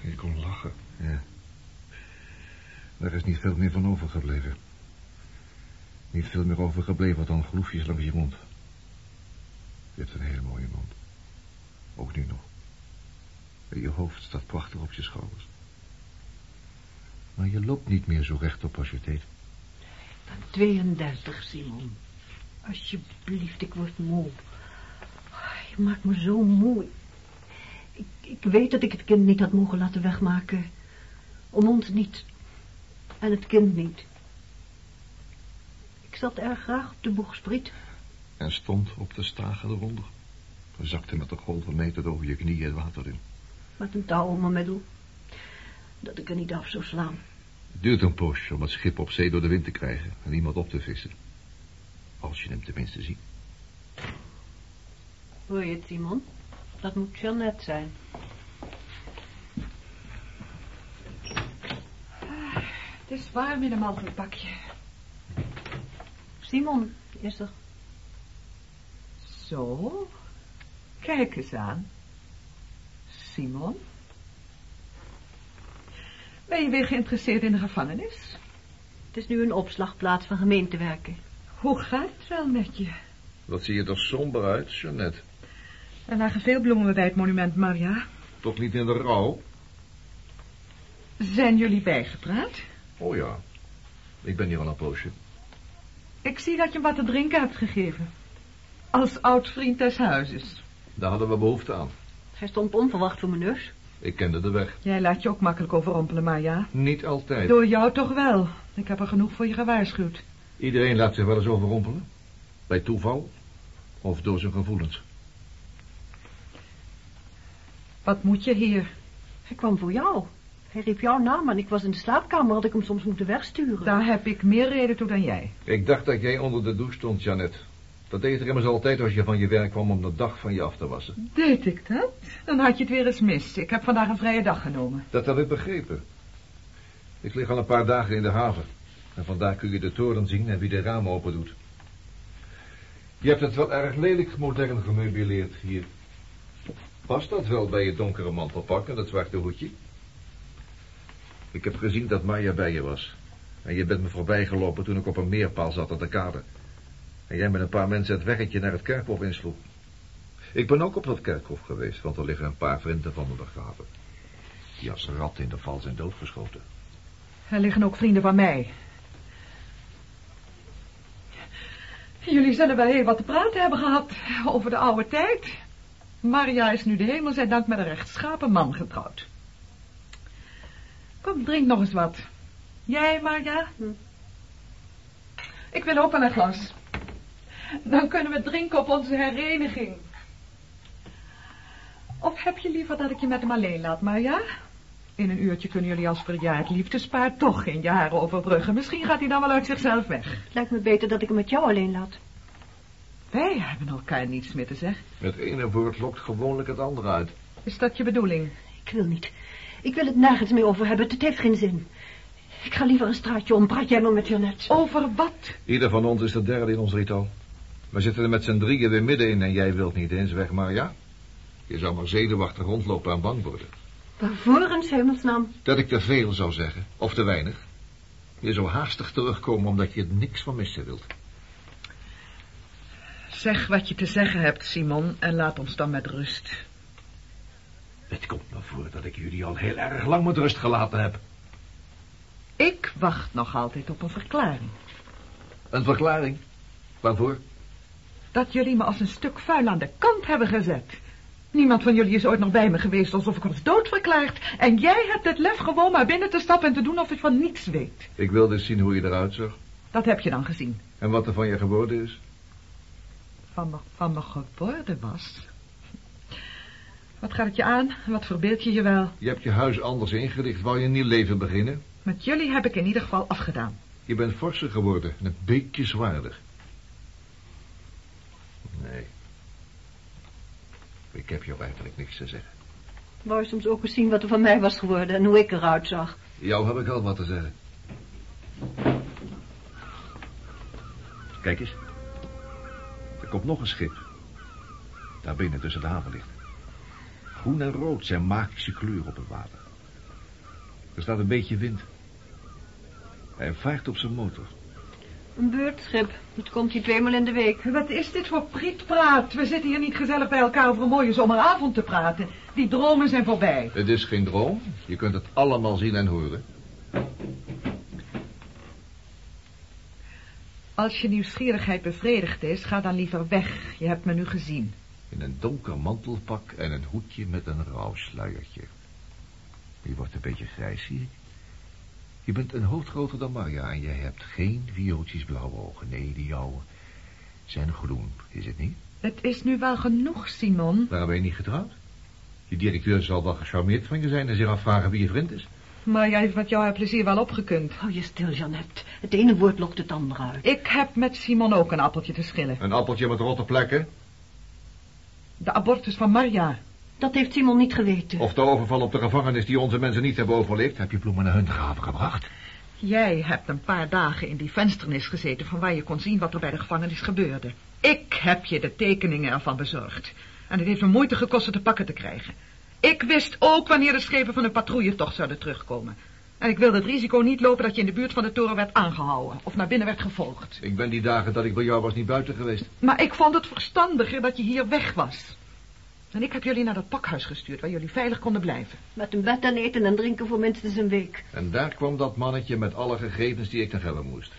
Je kon lachen, ja. Er is niet veel meer van overgebleven. Niet veel meer overgebleven dan groefjes langs je mond. Je hebt een hele mooie mond. Ook nu nog. En je hoofd staat prachtig op je schouders. Maar je loopt niet meer zo rechtop als je deed. Ik ben 32, Simon. Alsjeblieft, ik word moe. Je maakt me zo moe. Ik, ik weet dat ik het kind niet had mogen laten wegmaken. Om ons niet. En het kind niet. Ik zat erg graag op de boegspriet. En stond op de stagen eronder. Zakte met de golven meter over je knieën het water in. Met een touw om mijn middel. Dat ik er niet af zou slaan. Het duurt een poosje om het schip op zee door de wind te krijgen en iemand op te vissen. Als je hem tenminste ziet. Hoor je het, Simon? Dat moet Jeannette zijn. Het is warm in een mantelpakje. Simon is er. Zo. Kijk eens aan. Simon. Ben je weer geïnteresseerd in de gevangenis? Het is nu een opslagplaats van gemeentewerken. Hoe gaat het wel met je? Wat zie je er somber uit, Jeannette? Er lagen veel bloemen bij het monument, Maria. Toch niet in de rouw? Zijn jullie bijgepraat? Oh ja. Ik ben hier al een poosje. Ik zie dat je hem wat te drinken hebt gegeven. Als oud vriend des huizes. Daar hadden we behoefte aan. Hij stond onverwacht voor mijn neus. Ik kende de weg. Jij laat je ook makkelijk overrompelen, Maria. Niet altijd. Door jou toch wel. Ik heb er genoeg voor je gewaarschuwd. Iedereen laat zich wel eens overrompelen. Bij toeval. Of door zijn gevoelens. Wat moet je hier? Hij kwam voor jou. Hij riep jouw naam en ik was in de slaapkamer. Had ik hem soms moeten wegsturen. Daar heb ik meer reden toe dan jij. Ik dacht dat jij onder de douche stond, Janet. Dat deed er immers altijd als je van je werk kwam om de dag van je af te wassen. Deed ik dat? Dan had je het weer eens mis. Ik heb vandaag een vrije dag genomen. Dat heb ik begrepen. Ik lig al een paar dagen in de haven. En vandaar kun je de toren zien en wie de ramen open doet. Je hebt het wel erg lelijk modern gemeubileerd hier. Past dat wel bij je donkere mantelpak en dat zwarte hoedje? Ik heb gezien dat Maya bij je was. En je bent me voorbijgelopen toen ik op een meerpaal zat aan de kade. En jij met een paar mensen het weggetje naar het kerkhof insloeg. Ik ben ook op dat kerkhof geweest, want er liggen een paar vrienden van me begraven. Die als rat in de val zijn doodgeschoten. Er liggen ook vrienden van mij. Jullie zullen wel heel wat te praten hebben gehad over de oude tijd. Maria is nu de hemel zij dank met een rechtschapen man getrouwd. Kom, drink nog eens wat. Jij, Maria? Hm. Ik wil ook wel een glas. Dan kunnen we drinken op onze hereniging. Of heb je liever dat ik je met hem alleen laat, Maria? In een uurtje kunnen jullie als verjaard liefdespaar toch geen jaren overbruggen. Misschien gaat hij dan wel uit zichzelf weg. Het lijkt me beter dat ik hem met jou alleen laat. Wij hebben elkaar niets meer te zeggen. Het ene woord lokt gewoonlijk het andere uit. Is dat je bedoeling? Ik wil niet. Ik wil het nergens meer over hebben. Het heeft geen zin. Ik ga liever een straatje om. Praat jij maar met Jeannette. Over wat? Ieder van ons is de derde in ons ritual. We zitten er met z'n drieën weer middenin en jij wilt niet eens weg, maar ja. Je zou maar zenuwachtig rondlopen en bang worden. Waarvoor in 's hemelsnaam? Dat ik te veel zou zeggen, of te weinig. Je zou haastig terugkomen omdat je er niks van missen wilt. Zeg wat je te zeggen hebt, Simon, en laat ons dan met rust. Het komt me voor dat ik jullie al heel erg lang met rust gelaten heb. Ik wacht nog altijd op een verklaring. Een verklaring? Waarvoor? Dat jullie me als een stuk vuil aan de kant hebben gezet. Niemand van jullie is ooit nog bij me geweest alsof ik was doodverklaard. En jij hebt het lef gewoon maar binnen te stappen en te doen of ik van niets weet. Ik wilde zien hoe je eruit zag. Dat heb je dan gezien. En wat er van je geworden is. Van me, van me geworden was. Wat gaat het je aan? Wat verbeeld je je wel? Je hebt je huis anders ingericht. Wou je een nieuw leven beginnen? Met jullie heb ik in ieder geval afgedaan. Je bent forser geworden en een beetje zwaarder. Nee. Ik heb jou eigenlijk niks te zeggen. Wou je soms ook eens zien wat er van mij was geworden en hoe ik eruit zag. Jou heb ik al wat te zeggen. Kijk eens. Er komt nog een schip. Daar binnen tussen de havenlichten. Groen en rood zijn magische kleuren op het water. Er staat een beetje wind. Hij vaart op zijn motor. Een beurtschip. Het komt hier tweemaal in de week. Wat is dit voor prietpraat? We zitten hier niet gezellig bij elkaar over een mooie zomeravond te praten. Die dromen zijn voorbij. Het is geen droom. Je kunt het allemaal zien en horen. Als je nieuwsgierigheid bevredigd is, ga dan liever weg. Je hebt me nu gezien. In een donker mantelpak en een hoedje met een rouwsluiertje. Je wordt een beetje grijs, zie ik. Je bent een hoofd groter dan Marja en jij hebt geen viooltjes blauwe ogen. Nee, die jouwe zijn groen, is het niet? Het is nu wel genoeg, Simon. Waarom ben je niet getrouwd? Je directeur zal wel gecharmeerd van je zijn en zich afvragen wie je vriend is. Maar jij heeft met jou haar plezier wel opgekund. Hou je stil, Jeannette. Het ene woord lokt het andere uit. Ik heb met Simon ook een appeltje te schillen. Een appeltje met rotte plekken? De abortus van Marja. Dat heeft Simon niet geweten. Of de overval op de gevangenis die onze mensen niet hebben overleefd? Heb je bloemen naar hun graven gebracht? Jij hebt een paar dagen in die vensternis gezeten... van waar je kon zien wat er bij de gevangenis gebeurde. Ik heb je de tekeningen ervan bezorgd. En het heeft me moeite gekost ze te pakken te krijgen. Ik wist ook wanneer de schepen van de patrouilletocht zouden terugkomen. En ik wilde het risico niet lopen dat je in de buurt van de toren werd aangehouden... of naar binnen werd gevolgd. Ik ben die dagen dat ik bij jou was niet buiten geweest. Maar ik vond het verstandiger dat je hier weg was. En ik heb jullie naar dat pakhuis gestuurd... waar jullie veilig konden blijven. Met een bed en eten en drinken voor minstens een week. En daar kwam dat mannetje met alle gegevens die ik nog hebben moest.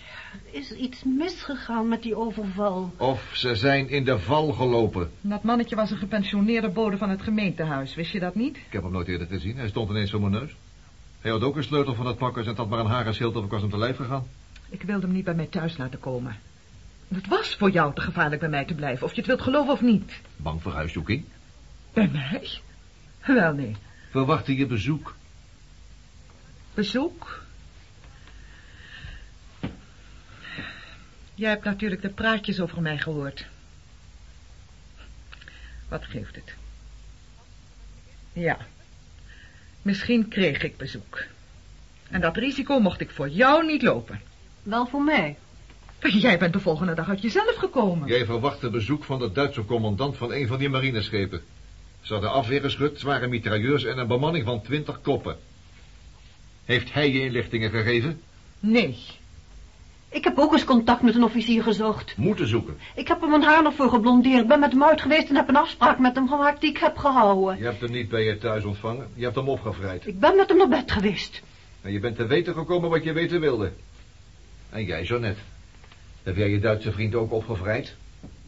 Is er iets misgegaan met die overval? Of ze zijn in de val gelopen. Dat mannetje was een gepensioneerde bode van het gemeentehuis. Wist je dat niet? Ik heb hem nooit eerder gezien. Hij stond ineens voor mijn neus. Hij had ook een sleutel van het pakhuis en had maar een haren schild of ik was hem te lijf gegaan. Ik wilde hem niet bij mij thuis laten komen. Het was voor jou te gevaarlijk bij mij te blijven, of je het wilt geloven of niet. Bang voor huiszoeking? Bij mij? Wel, nee. Verwachtte je bezoek? Bezoek? Jij hebt natuurlijk de praatjes over mij gehoord. Wat geeft het? Ja. Misschien kreeg ik bezoek. En dat risico mocht ik voor jou niet lopen. Wel voor mij. Jij bent de volgende dag uit jezelf gekomen. Jij verwacht een bezoek van de Duitse commandant van een van die marineschepen. Ze hadden afweergeschut, zware mitrailleurs en een bemanning van twintig koppen. Heeft hij je inlichtingen gegeven? Nee. Ik heb ook eens contact met een officier gezocht. Moeten zoeken. Ik heb hem mijn haar nog voor geblondeerd. ben met hem uit geweest en heb een afspraak met hem gemaakt die ik heb gehouden. Je hebt hem niet bij je thuis ontvangen. Je hebt hem opgevrijd. Ik ben met hem naar bed geweest. En je bent te weten gekomen wat je weten wilde. En jij, Jeannette. Heb jij je Duitse vriend ook opgevrijd?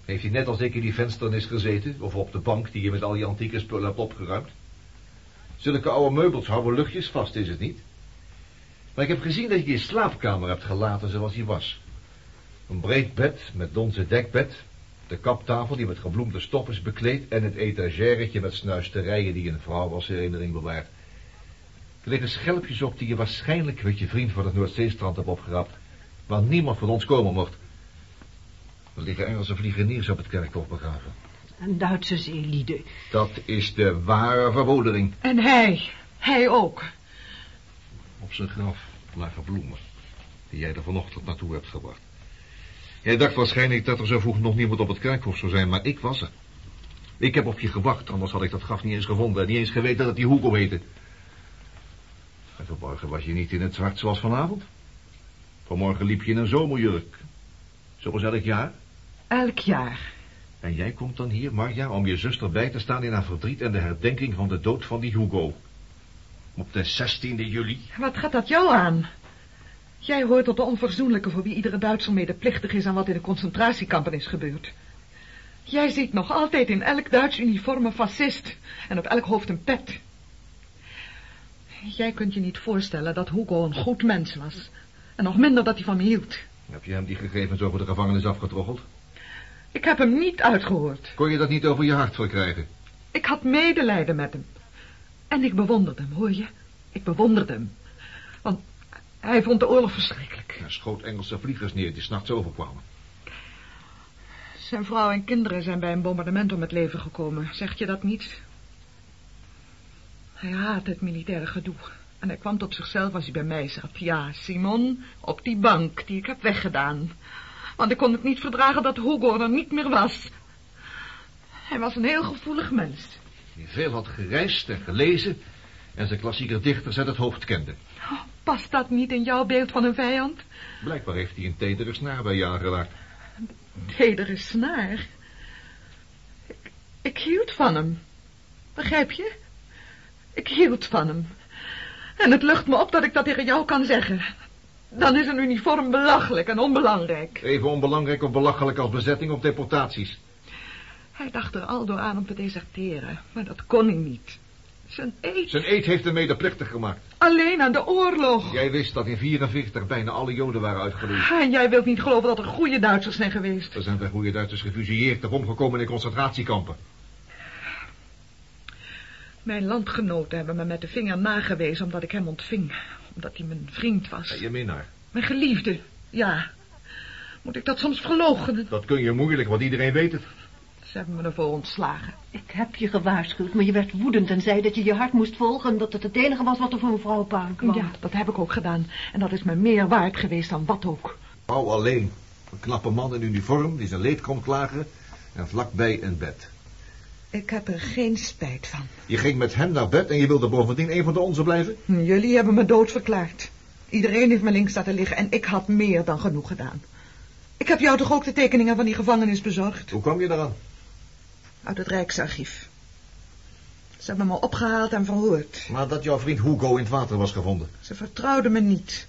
Heeft hij net als ik in die vensternis gezeten? Of op de bank die je met al die antieke spullen hebt opgeruimd? Zulke oude meubels houden luchtjes vast, is het niet? Maar ik heb gezien dat je je slaapkamer hebt gelaten zoals die was. Een breed bed met donzen dekbed, de kaptafel die met gebloemde stof is bekleed en het etageretje met snuisterijen die een vrouw als herinnering bewaart. Er liggen schelpjes op die je waarschijnlijk met je vriend van het Noordzeestrand hebt opgerapt, waar niemand van ons komen mocht. Er liggen Engelse vliegeniers op het kerkhof begraven. Een Duitse zeelieden. Dat is de ware verwodering. En hij, hij ook. Op zijn graf lagen bloemen, die jij er vanochtend naartoe hebt gebracht. Jij dacht waarschijnlijk dat er zo vroeg nog niemand op het kerkhof zou zijn, maar ik was er. Ik heb op je gewacht, anders had ik dat graf niet eens gevonden en niet eens geweten dat hij Hugo heette. En vanmorgen was je niet in het zwart zoals vanavond. Vanmorgen liep je in een zomerjurk. Zoals elk jaar. Elk jaar. En jij komt dan hier, Marja, om je zuster bij te staan in haar verdriet en de herdenking van de dood van die Hugo. Op de 16e juli. Wat gaat dat jou aan? Jij hoort tot de onverzoenlijke voor wie iedere Duitser medeplichtig is aan wat in de concentratiekampen is gebeurd. Jij ziet nog altijd in elk Duits uniform een fascist en op elk hoofd een pet. Jij kunt je niet voorstellen dat Hugo een goed mens was. En nog minder dat hij van me hield. Heb je hem die gegevens over de gevangenis afgetroggeld? Ik heb hem niet uitgehoord. Kon je dat niet over je hart verkrijgen? Ik had medelijden met hem. En ik bewonderde hem, hoor je? Ik bewonderde hem. Want hij vond de oorlog verschrikkelijk. Hij schoot Engelse vliegers neer die s'nachts overkwamen. Zijn vrouw en kinderen zijn bij een bombardement om het leven gekomen. Zegt je dat niet? Hij haat het militaire gedoe. En hij kwam tot zichzelf als hij bij mij zat. Ja, Simon, op die bank die ik heb weggedaan. Want ik kon het niet verdragen dat Hugo er niet meer was. Hij was een heel gevoelig mens. Die veel had gereisd en gelezen en zijn klassieke dichters uit het hoofd kende. Oh, past dat niet in jouw beeld van een vijand? Blijkbaar heeft hij een tedere snaar bij je aangeraakt. Tedere snaar? Ik, ik hield van hem. Begrijp je? Ik hield van hem. En het lucht me op dat ik dat tegen jou kan zeggen. Dan is een uniform belachelijk en onbelangrijk. Even onbelangrijk of belachelijk als bezetting of deportaties. Hij dacht er al door aan om te deserteren, maar dat kon hij niet. Zijn eet... Zijn eet heeft hem medeplichtig gemaakt. Alleen aan de oorlog. Jij wist dat in 44 bijna alle Joden waren uitgeroeid. En jij wilt niet geloven dat er goede Duitsers zijn geweest. Er zijn bij goede Duitsers gefusilleerd of omgekomen in concentratiekampen. Mijn landgenoten hebben me met de vinger nagewezen omdat ik hem ontving. Omdat hij mijn vriend was. Ja, je minnaar. Mijn geliefde, ja. Moet ik dat soms verloochenen? Dat kun je moeilijk, want iedereen weet het. Ze hebben me ervoor ontslagen. Ik heb je gewaarschuwd, maar je werd woedend en zei dat je je hart moest volgen... en dat het het enige was wat er voor een vrouw op aankwam. Ja, dat heb ik ook gedaan. En dat is me meer waard geweest dan wat ook. Vrouw alleen. Een knappe man in uniform die zijn leed komt klagen... en vlakbij een bed. Ik heb er geen spijt van. Je ging met hem naar bed en je wilde bovendien een van de onze blijven? Jullie hebben me dood verklaard. Iedereen heeft me links laten liggen en ik had meer dan genoeg gedaan. Ik heb jou toch ook de tekeningen van die gevangenis bezorgd? Hoe kwam je eraan? Uit het Rijksarchief. Ze hebben me opgehaald en verhoord. Maar dat jouw vriend Hugo in het water was gevonden. Ze vertrouwden me niet.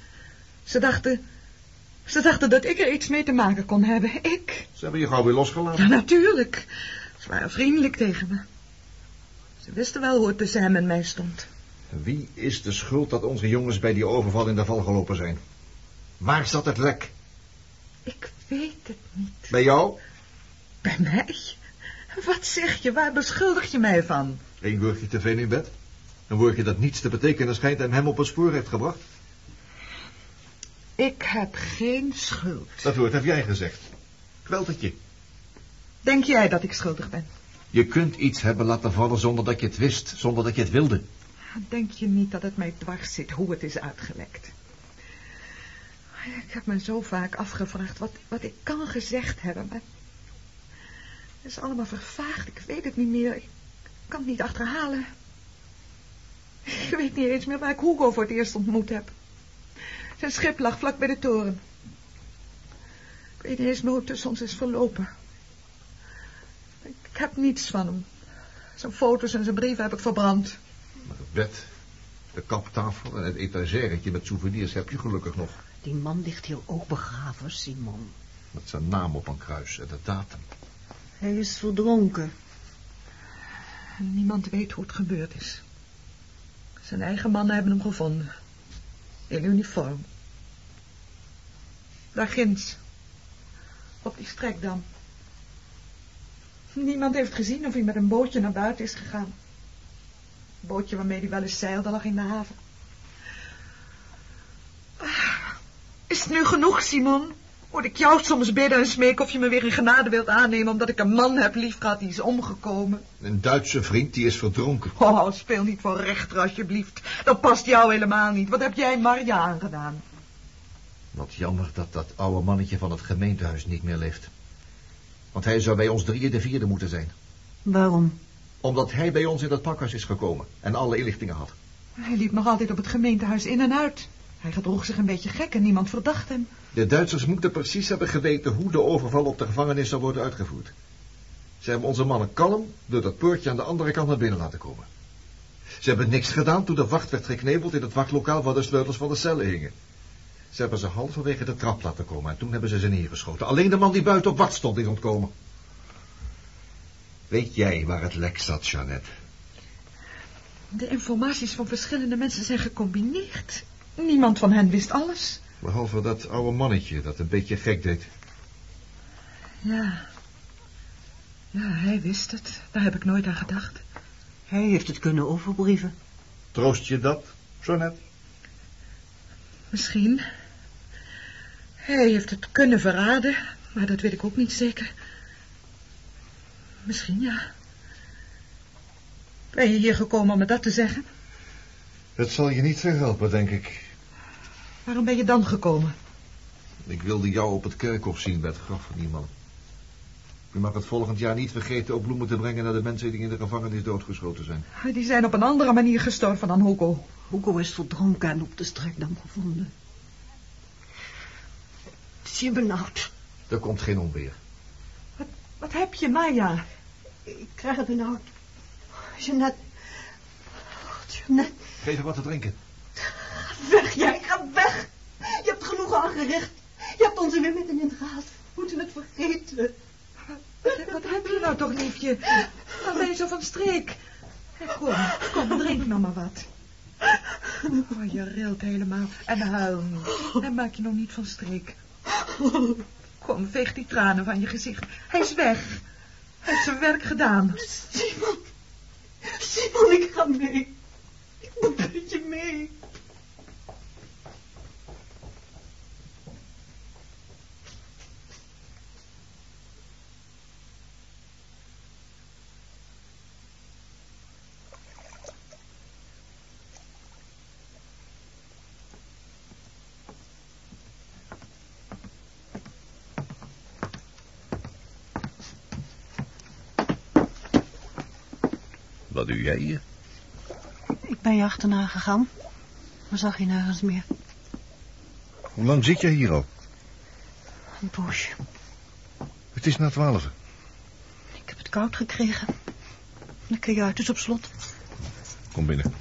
Ze dachten... Ze dachten dat ik er iets mee te maken kon hebben. Ik. Ze hebben je gauw weer losgelaten. Ja, natuurlijk. Ze waren vriendelijk tegen me. Ze wisten wel hoe het tussen hem en mij stond. Wie is de schuld dat onze jongens bij die overval in de val gelopen zijn? Waar zat het lek? Ik weet het niet. Bij jou? Bij mij? Wat zeg je? Waar beschuldig je mij van? Eén woordje te veel in bed? Een woordje dat niets te betekenen schijnt en hem op het spoor heeft gebracht? Ik heb geen schuld. Dat woord heb jij gezegd. Kwelt het je? Denk jij dat ik schuldig ben? Je kunt iets hebben laten vallen zonder dat je het wist, zonder dat je het wilde. Denk je niet dat het mij dwars zit hoe het is uitgelekt? Ik heb me zo vaak afgevraagd wat, wat ik kan gezegd hebben, maar... Het is allemaal vervaagd, ik weet het niet meer. Ik kan het niet achterhalen. Ik weet niet eens meer waar ik Hugo voor het eerst ontmoet heb. Zijn schip lag vlak bij de toren. Ik weet niet eens meer hoe het tussen ons is verlopen. Ik heb niets van hem. Zijn foto's en zijn brieven heb ik verbrand. Maar het bed, de kaptafel en het etageretje met souvenirs heb je gelukkig nog. Die man ligt hier ook begraven, Simon. Met zijn naam op een kruis en de datum. Hij is verdronken. En niemand weet hoe het gebeurd is. Zijn eigen mannen hebben hem gevonden. In uniform. Daar ginds. Op die strekdam. Niemand heeft gezien of hij met een bootje naar buiten is gegaan. Een bootje waarmee hij wel eens zeilde lag in de haven. Is het nu genoeg, Simon? Moet ik jou soms bidden en smeken of je me weer in genade wilt aannemen... omdat ik een man heb liefgehad die is omgekomen? Een Duitse vriend die is verdronken. Oh, speel niet voor rechter, alsjeblieft. Dat past jou helemaal niet. Wat heb jij Marja aangedaan? Wat jammer dat dat oude mannetje van het gemeentehuis niet meer leeft. Want hij zou bij ons drieën de vierde moeten zijn. Waarom? Omdat hij bij ons in dat pakhuis is gekomen en alle inlichtingen had. Hij liep nog altijd op het gemeentehuis in en uit. Hij gedroeg zich een beetje gek en niemand verdacht hem. De Duitsers moeten precies hebben geweten hoe de overval op de gevangenis zou worden uitgevoerd. Ze hebben onze mannen kalm door dat poortje aan de andere kant naar binnen laten komen. Ze hebben niks gedaan toen de wacht werd gekneveld in het wachtlokaal waar de sleutels van de cellen hingen. Ze hebben ze halverwege de trap laten komen en toen hebben ze ze neergeschoten. Alleen de man die buiten op wacht stond is ontkomen. Weet jij waar het lek zat, Jeannette? De informaties van verschillende mensen zijn gecombineerd. Niemand van hen wist alles. Behalve dat oude mannetje dat een beetje gek deed. Ja. Ja, hij wist het. Daar heb ik nooit aan gedacht. Hij heeft het kunnen overbrieven. Troost je dat, Jeannette? Misschien. Hij heeft het kunnen verraden, maar dat weet ik ook niet zeker. Misschien, ja. Ben je hier gekomen om me dat te zeggen? Het zal je niet verhelpen, denk ik. Waarom ben je dan gekomen? Ik wilde jou op het kerkhof zien bij het graf van die man. Je mag het volgend jaar niet vergeten ook bloemen te brengen naar de mensen die in de gevangenis doodgeschoten zijn. Die zijn op een andere manier gestorven dan Hugo. Hugo is verdronken en op de strekdam gevonden. Hier benauwd. Er komt geen onweer. Wat, wat heb je, Maya? Ik krijg het benauwd. Jeannette. Jeannette. Geef hem wat te drinken. Ga weg, jij gaat weg. Je hebt genoeg aangericht. Je hebt ons weer midden in het raad. We moeten het vergeten. Wat, wat heb je nou toch, liefje? Dan ben je zo van streek. Kom, kom, drink nou maar wat. Oh, je rilt helemaal. En huil niet. En maak je nog niet van streek. Kom, veeg die tranen van je gezicht. Hij is weg. Hij heeft zijn werk gedaan. Simon. Simon, ik ga mee. Ik moet met je mee. Doe jij hier? Ik ben je achterna gegaan, maar zag je nergens meer. Hoe lang zit jij hier al? Een poosje. Het is na twaalf. Ik heb het koud gekregen. De kajuit is op slot. Kom binnen.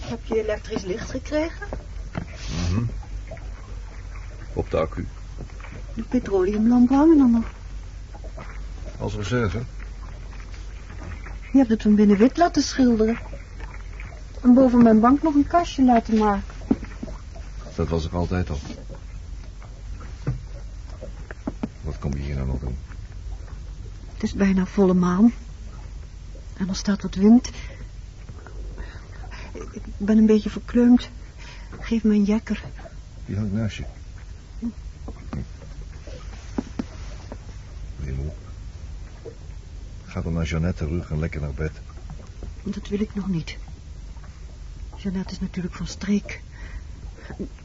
Heb je elektrisch licht gekregen? Op de accu. De petroleumlamp hangen er nog. Als reserve. Je hebt het van binnen wit laten schilderen. En boven mijn bank nog een kastje laten maken. Dat was er altijd al. Wat kom je hier nou nog doen? Het is bijna volle maan. En er staat wat wind. Ik ben een beetje verkleumd. Geef me een jekker. Die hangt naast je. Hm. Moe? Ga dan naar Jeannette terug en lekker naar bed. Dat wil ik nog niet. Jeannette is natuurlijk van streek.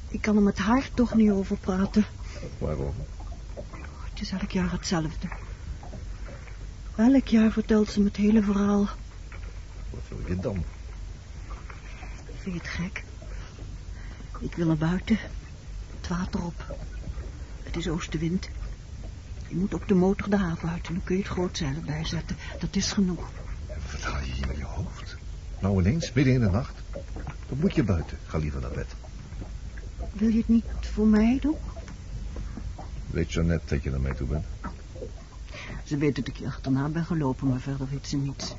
Ik kan er met haar toch niet over praten. Waarom? Het is elk jaar hetzelfde. Elk jaar vertelt ze me het hele verhaal. Wat wil je dan? Vind je het gek? Ik wil naar buiten. Het water op. Het is oostenwind. Je moet op de motor de haven uit en dan kun je het grootzeil erbij zetten. Dat is genoeg. Wat haal je hier met je hoofd? Nou ineens, midden in de nacht. Dan moet je buiten. Ga liever naar bed. Wil je het niet voor mij doen? Weet Jeannette dat je naar mij toe bent? Ze weet dat ik je achterna ben gelopen, maar verder weet ze niets.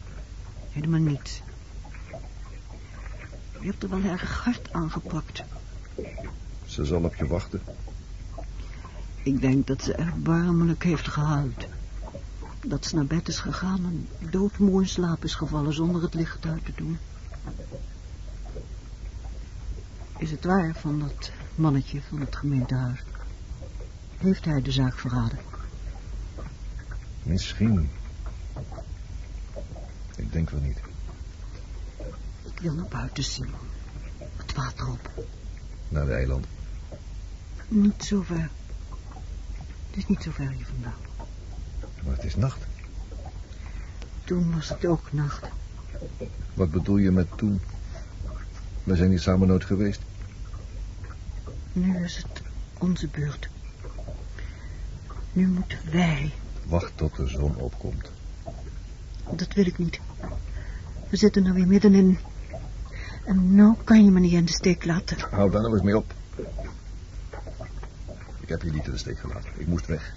Helemaal niets. Je hebt er wel erg hard aangepakt. Ze zal op je wachten. Ik denk dat ze erbarmelijk heeft gehuild. Dat ze naar bed is gegaan en doodmoe in slaap is gevallen zonder het licht uit te doen. Is het waar van dat mannetje van het gemeentehuis? Heeft hij de zaak verraden? Misschien. Ik denk wel niet. Wil naar buiten, Simon. Het water op. Naar de eiland. Niet zo ver. Het is niet zo ver hier vandaan. Maar het is nacht. Toen was het ook nacht. Wat bedoel je met toen? We zijn niet samen nooit geweest. Nu is het onze beurt. Nu moeten wij. Wacht tot de zon opkomt. Dat wil ik niet. We zitten er weer middenin. En nou kan je me niet in de steek laten. Hou daar nou eens mee op. Ik heb je niet in de steek gelaten. Ik moest weg.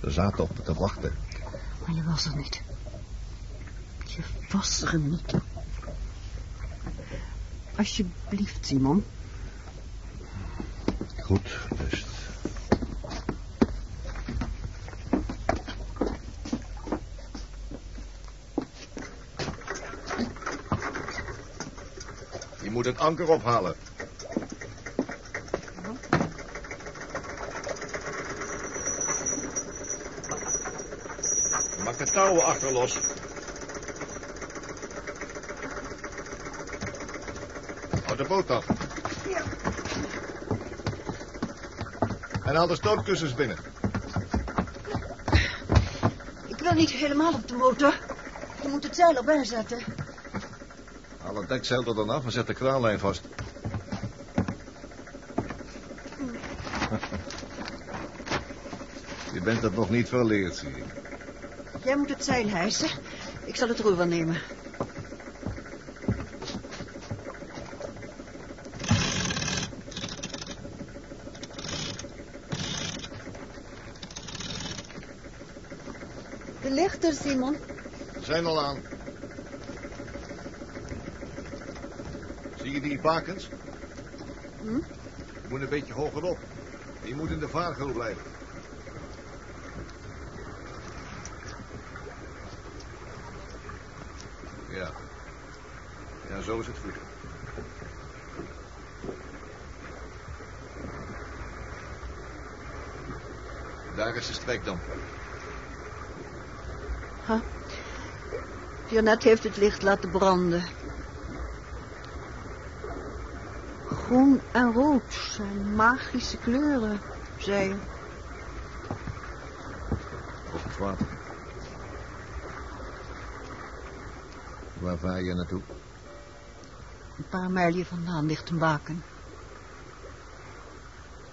Er zaten op me te wachten. Maar je was er niet. Je was er niet. Alsjeblieft, Simon. Goed, best. Moet het anker ophalen. Maak de touwen achter los. Houd de boot af. En haal de stootkussens binnen. Ik wil niet helemaal op de motor. Je moet het zeil erbij zetten. Het dekzeil er dan af en zet de kraanlijn vast. Je bent het nog niet verleerd, zie ik. Jij moet het zeil hijsen. Ik zal het roer wel nemen. De lichter, Simon. Zijn al aan. Zie je die bakens? Hm? Je moet een beetje hogerop. Je moet in de vaargeul blijven. Ja. Ja, zo is het goed. Daar is de strijkdam. Ha. Jeannette heeft het licht laten branden. Groen en rood zijn magische kleuren, zei je. Op het water. Waar vaar je naartoe? Een paar mijl hier vandaan ligt een baken.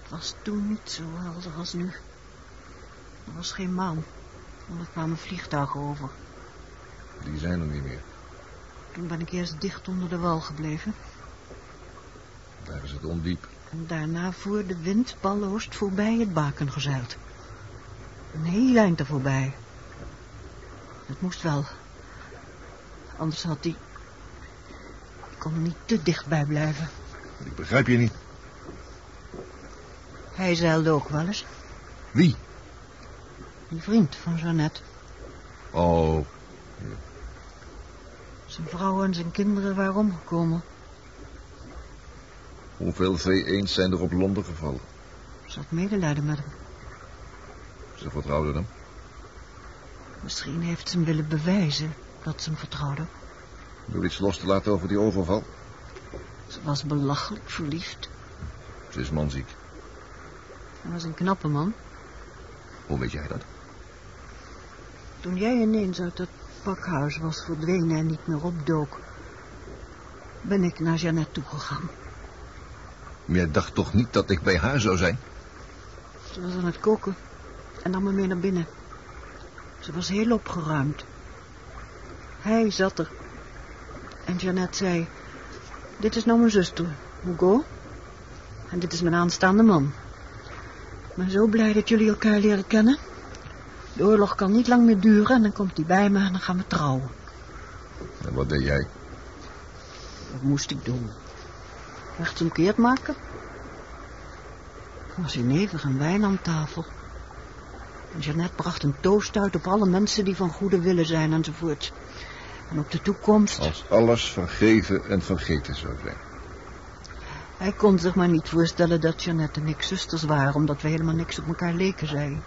Het was toen niet zo helder als nu. Er was geen maan. En er kwamen vliegtuigen over. Die zijn er niet meer. Toen ben ik eerst dicht onder de wal gebleven. Daar is het ondiep. En daarna voer de wind balloost voorbij het baken gezeild. Een heel eind er voorbij. Het moest wel. Anders had hij... Ik kon er niet te dichtbij blijven. Ik begrijp je niet. Hij zeilde ook wel eens. Wie? Die vriend van Jeannette. Oh, Zijn vrouw en zijn kinderen waren omgekomen. Hoeveel V1's zijn er op Londen gevallen? Ze had medelijden met hem. Ze vertrouwden hem. Misschien heeft ze hem willen bewijzen dat ze hem vertrouwde. Door iets los te laten over die overval? Ze was belachelijk verliefd. Ze is manziek. Hij was een knappe man. Hoe weet jij dat? Toen jij ineens uit het pakhuis was verdwenen en niet meer opdook... ben ik naar Jeannette toegegaan. Maar jij dacht toch niet dat ik bij haar zou zijn? Ze was aan het koken en nam me mee naar binnen. Ze was heel opgeruimd. Hij zat er. En Jeannette zei... Dit is nou mijn zuster, Hugo. En dit is mijn aanstaande man. Ik ben zo blij dat jullie elkaar leren kennen. De oorlog kan niet lang meer duren en dan komt hij bij me en dan gaan we trouwen. En wat deed jij? Wat moest ik doen? Rechtsomkeerd maken? Er was jenever en wijn aan tafel. En Jeannette bracht een toast uit op alle mensen die van goede willen zijn enzovoort. En op de toekomst... Als alles vergeven en vergeten zou zijn. Hij kon zich maar niet voorstellen dat Jeannette en ik zusters waren... omdat we helemaal niks op elkaar leken, zei hij.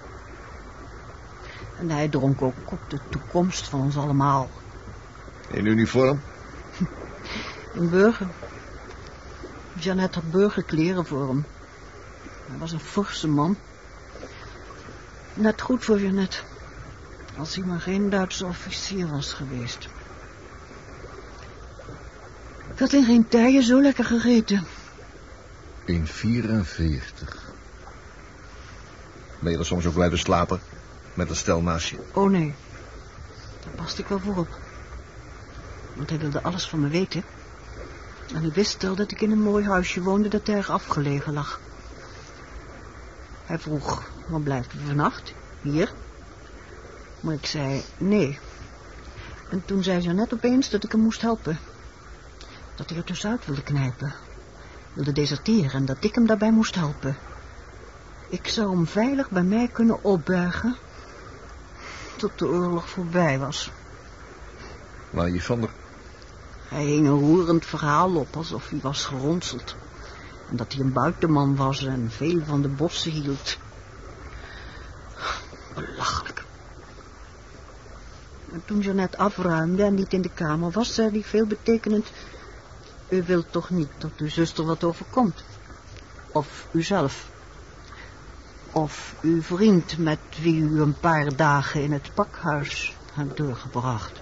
En hij dronk ook op de toekomst van ons allemaal. In uniform? Een burger. Jeannette had burgerkleren voor hem. Hij was een forse man. Net goed voor Jeannette. Als hij maar geen Duitse officier was geweest. Ik had in geen tijden zo lekker gegeten. In 44. Ben je er soms ook blijven slapen? Met een stel naast je? Oh nee, daar paste ik wel voor op. Want hij wilde alles van me weten. En hij wist wel dat ik in een mooi huisje woonde dat erg afgelegen lag. Hij vroeg, waar blijft u vannacht? Hier? Maar ik zei, nee. En toen zei ze net opeens dat ik hem moest helpen. Dat hij er tussenuit wilde knijpen. Wilde deserteren en dat ik hem daarbij moest helpen. Ik zou hem veilig bij mij kunnen opbergen... tot de oorlog voorbij was. Maar je van. Hij hing een roerend verhaal op, alsof hij was geronseld. En dat hij een buitenman was en veel van de bossen hield. Belachelijk. En toen Jeannette afruimde en niet in de kamer was, zei hij veelbetekenend... U wilt toch niet dat uw zuster wat overkomt? Of uzelf? Of uw vriend met wie u een paar dagen in het pakhuis hebt doorgebracht?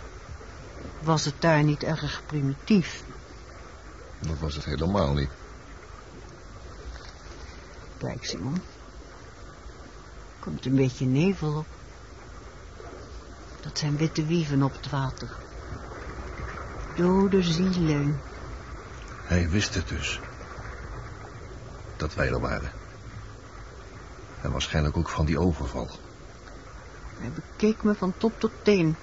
Was het daar niet erg primitief? Dat was het helemaal niet. Kijk, Simon. Komt een beetje nevel op. Dat zijn witte wieven op het water. Dode zielen. Hij wist het dus. Dat wij er waren. En waarschijnlijk ook van die overval. Hij bekeek me van top tot teen.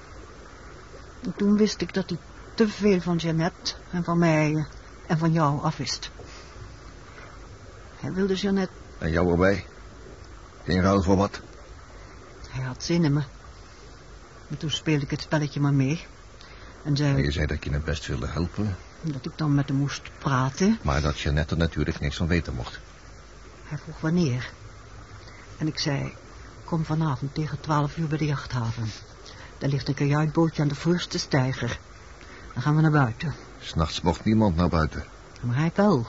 En toen wist ik dat hij te veel van Jeannette en van mij en van jou afwist. Hij wilde Jeannette... En jou erbij? In ruil voor wat? Hij had zin in me. En toen speelde ik het spelletje maar mee. En zei... En je zei dat je hem best wilde helpen. Dat ik dan met hem moest praten. Maar dat Jeannette er natuurlijk niks van weten mocht. Hij vroeg wanneer. En ik zei, kom vanavond tegen twaalf uur bij de jachthaven. Daar ligt een kajuitbootje aan de voorste steiger. Dan gaan we naar buiten. S'nachts mocht niemand naar buiten. Maar hij wel.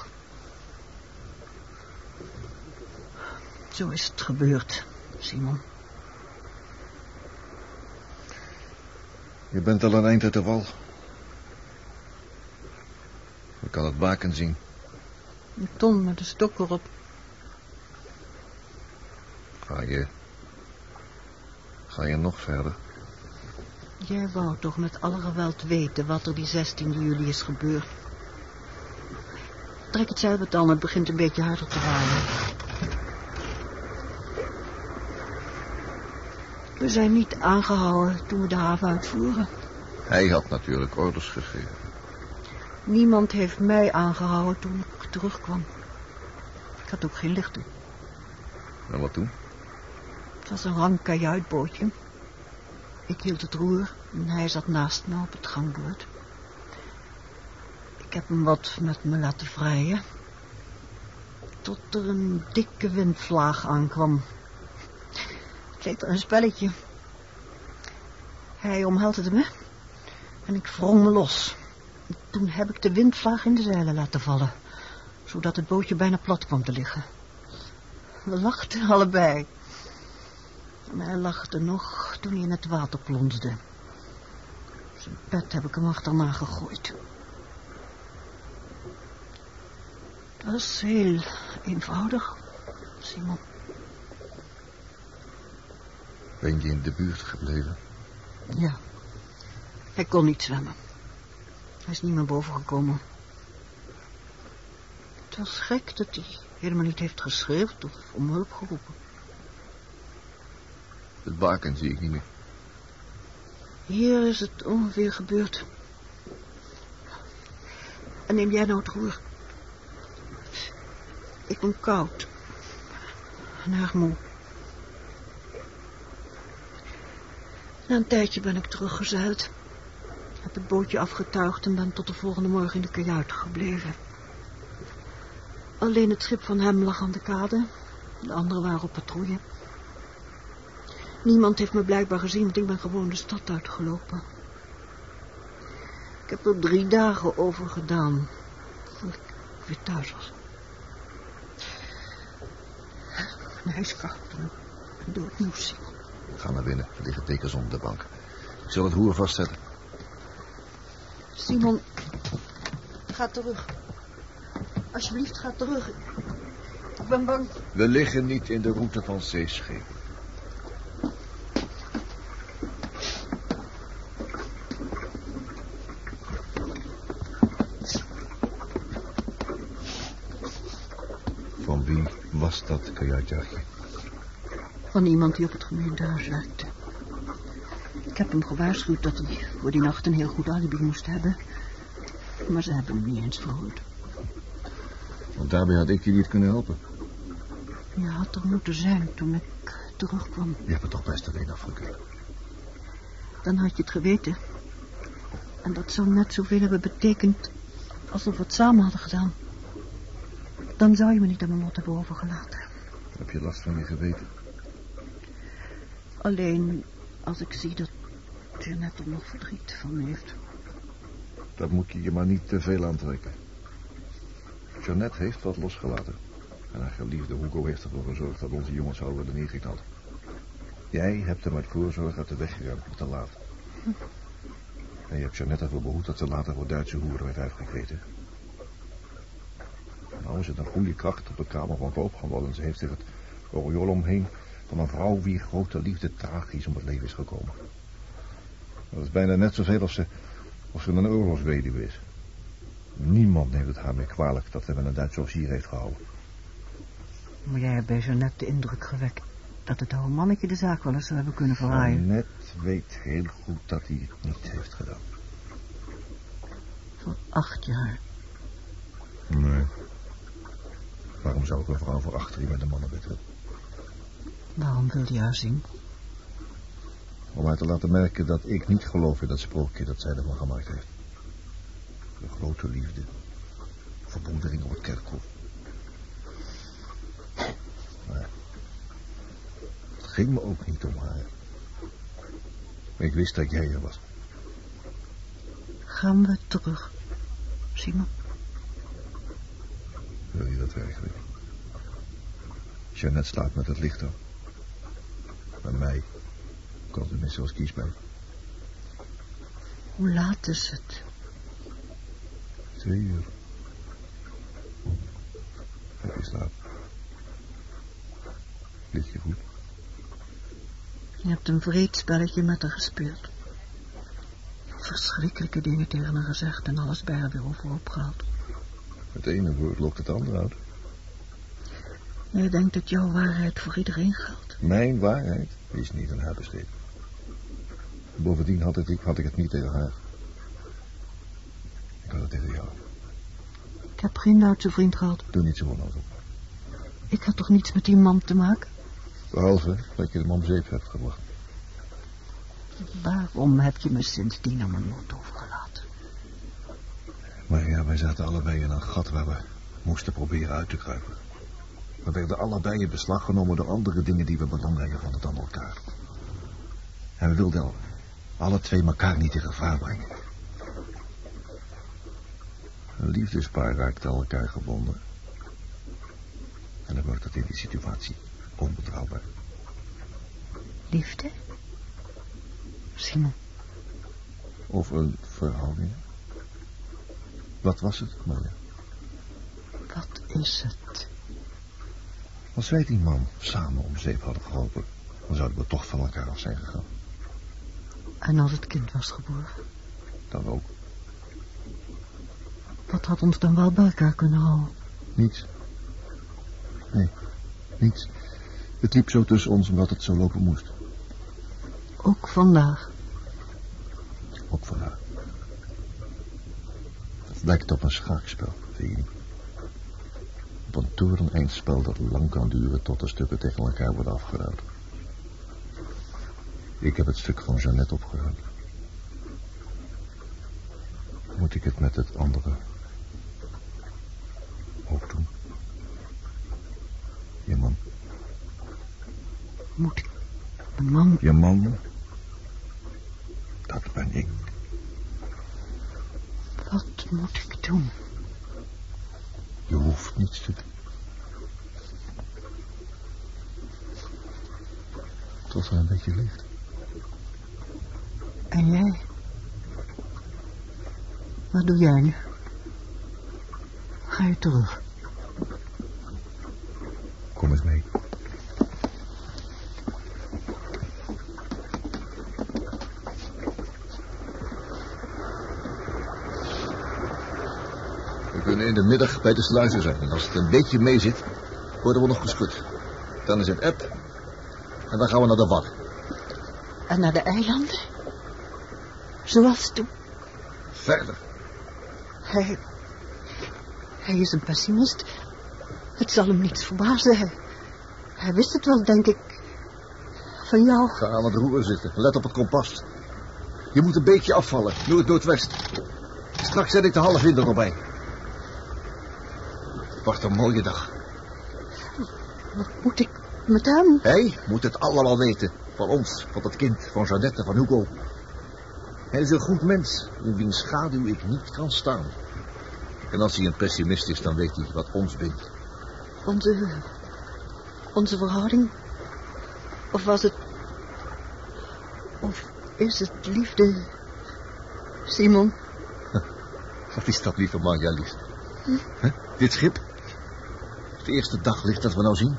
Zo is het gebeurd, Simon. Je bent al een eind uit de wal. Ik kan het baken zien. Een ton met een stok erop. Ga je... Ga je nog verder? Jij wou toch met alle geweld weten wat er die 16 juli is gebeurd. Trek het zeilbed aan, het begint een beetje harder te waaien. We zijn niet aangehouden toen we de haven uitvoeren. Hij had natuurlijk orders gegeven. Niemand heeft mij aangehouden toen ik terugkwam. Ik had ook geen lichten. En wat toen? Het was een rank kajuitbootje. Ik hield het roer en hij zat naast me op het gangboord. Ik heb hem wat met me laten vrijen. Tot er een dikke windvlaag aankwam. Het leek er een spelletje. Hij omhelde me en ik wrong me los. Toen heb ik de windvlaag in de zeilen laten vallen, zodat het bootje bijna plat kwam te liggen. We lachten allebei. Maar hij lachte nog toen hij in het water plonsde. Zijn pet heb ik hem achterna gegooid. Het was heel eenvoudig, Simon. Ben je in de buurt gebleven? Ja. Hij kon niet zwemmen. Hij is niet meer boven gekomen. Het was gek dat hij helemaal niet heeft geschreeuwd of om hulp geroepen. Het baken zie ik niet meer. Hier is het ongeveer gebeurd. En neem jij nou het roer. Ik ben koud. En erg moe. Na een tijdje ben ik teruggezeild. Heb het bootje afgetuigd en ben tot de volgende morgen in de kajuit gebleven. Alleen het schip van hem lag aan de kade. De anderen waren op patrouille. Niemand heeft me blijkbaar gezien, want ik ben gewoon de stad uitgelopen. Ik heb er drie dagen over gedaan, voordat ik weer thuis was. Mijn is koud en doodmoe, Simon. Ga naar binnen. Er liggen tekens onder de bank. Ik zal het roer vastzetten. Simon, ga terug. Alsjeblieft, ga terug. Ik ben bang. We liggen niet in de route van zeeschepen. Van wie was dat kajuitjachtje? Van iemand die op het gemeentehuis werkte. Ik heb hem gewaarschuwd dat hij voor die nacht een heel goed alibi moest hebben. Maar ze hebben hem niet eens verhoord. Want daarbij had ik je niet kunnen helpen. Je had er moeten zijn toen ik terugkwam. Je hebt het toch best alleen afgekund. Dan had je het geweten. En dat zou net zoveel hebben betekend alsof we het samen hadden gedaan. Dan zou je me niet aan mijn lot hebben overgelaten. Heb je last van je geweten? Alleen als ik zie dat Jeanette er nog verdriet van heeft. Dat moet je je maar niet te veel aantrekken. Jeannette heeft wat losgelaten. En haar geliefde Hugo heeft ervoor gezorgd dat onze jongens zouden worden neergeknald. Jij hebt hem uit voorzorg uit de weg geruimd, te laat. En je hebt Jeannette ervoor behoed dat ze later voor Duitse hoeren werd uitgegeten. Nou is het een goede kracht op de kamer van Koop geworden. Ze heeft zich het oriol omheen van een vrouw wie grote liefde tragisch om het leven is gekomen. Dat is bijna net zoveel of ze, of ze een oorlogsweduwe is. Niemand neemt het haar meer kwalijk dat ze met een Duitse officier heeft gehouden. Maar jij hebt bij Jeannette de indruk gewekt dat het oude mannetje de zaak wel eens zou hebben kunnen verraaien. Net weet heel goed dat hij het niet heeft gedaan. Voor acht jaar. Nee. Waarom zou ik een vrouw voor achter je met een mannenbed willen? Waarom wilde je haar zien? Om haar te laten merken dat ik niet geloof in dat sprookje dat zij ervan gemaakt heeft. De grote liefde. Verbroedering op het kerkhof. Maar het ging me ook niet om haar. Ik wist dat jij er was. Gaan we terug, Simon? Wil je dat werkelijk? Jeannette slaapt met het licht aan. Bij mij kan tenminste als kiespijn. Hoe laat is het? Twee uur. Heb je slaap? Ligt je goed? Je hebt een vreed spelletje met haar gespeeld. Verschrikkelijke dingen tegen haar gezegd en alles bij haar weer overhoop gehaald. Het ene woord lokt het andere uit. Jij denkt dat jouw waarheid voor iedereen geldt. Mijn waarheid is niet aan haar besteed. Bovendien had, het, had ik het niet tegen haar. Ik had het tegen jou. Ik heb geen Duitse vriend gehad. Doe niet zo onnozel. Ik had toch niets met die man te maken? Behalve dat je hem om zeep hebt gebracht. Waarom heb je me sindsdien aan mijn lot overgelaten? Maar ja, wij zaten allebei in een gat waar we moesten proberen uit te kruipen. We werden allebei in beslag genomen door andere dingen die we belangrijker vonden dan elkaar. En we wilden alle twee elkaar niet in gevaar brengen. Een liefdespaar raakt aan elkaar gebonden. En dan wordt het in die situatie onbetrouwbaar. Liefde? Simon. Of een verhouding. Wat was het, Marja? Wat is het? Als wij die man samen om zeep hadden geholpen, dan zouden we toch van elkaar af zijn gegaan. En als het kind was geboren? Dan ook. Wat had ons dan wel bij elkaar kunnen houden? Niets. Nee, niets. Het liep zo tussen ons omdat het zo lopen moest. Ook vandaag. Ook vandaag. Het lijkt op een schaakspel, vind je niet? Op een toeren-eindspel dat lang kan duren tot de stukken tegen elkaar worden afgeruimd. Ik heb het stuk van Jeannette opgeruimd. Moet ik het met het andere ook doen? Je man. Moet ik mijn man... Je man. Dat ben ik. Wat moet ik doen? Je doen. Tot er een beetje licht. En jij? Wat doe jij nu? Ga je terug? Kom eens mee. We kunnen in de bij sluizen zijn. En als het een beetje mee zit, worden we nog geschud. Dan is het app. En dan gaan we naar de Wadden. En naar de eilanden? Zoals toen. Verder. Hij... Hij is een pessimist. Het zal hem niets verbazen. Hij, hij wist het wel, denk ik. Van jou. Ga aan het roer zitten. Let op het kompas. Je moet een beetje afvallen. Noord-noordwest. Straks zet ik de halve wind erbij. Wacht een mooie dag. Wat moet ik met hem? Hij moet het allemaal weten. Van ons, van dat kind, van Jeannette, van Hugo. Hij is een goed mens, in wiens schaduw ik niet kan staan. En als hij een pessimist is, dan weet hij wat ons bindt. Onze... Onze verhouding? Of was het... Of is het liefde... Simon? Wat is dat, lieve Marja-Lies? Huh? Dit schip? Het eerste daglicht dat we nou zien?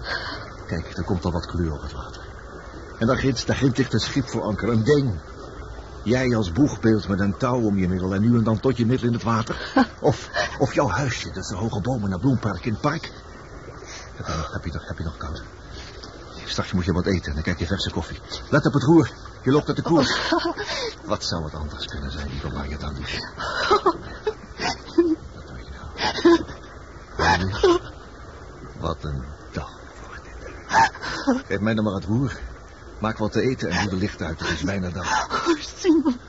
Kijk, er komt al wat kleur op het water. En daar ginds, daar ginds ligt een schip voor anker, een ding. Jij als boegbeeld met een touw om je middel en nu en dan tot je middel in het water. Of, of jouw huisje tussen hoge bomen naar Bloempark in het park. Heb je nog, heb je nog, heb je nog koud? Straks moet je wat eten en dan krijg je verse koffie. Let op het roer. Je loopt uit de koers. Wat zou het anders kunnen zijn, lieve Marja dan? Wat doe je nou? Wat een dag wordt dit. Geef mij dan maar het roer. Maak wat te eten en doe de licht uit. Het is bijna dag. Oh, Simon.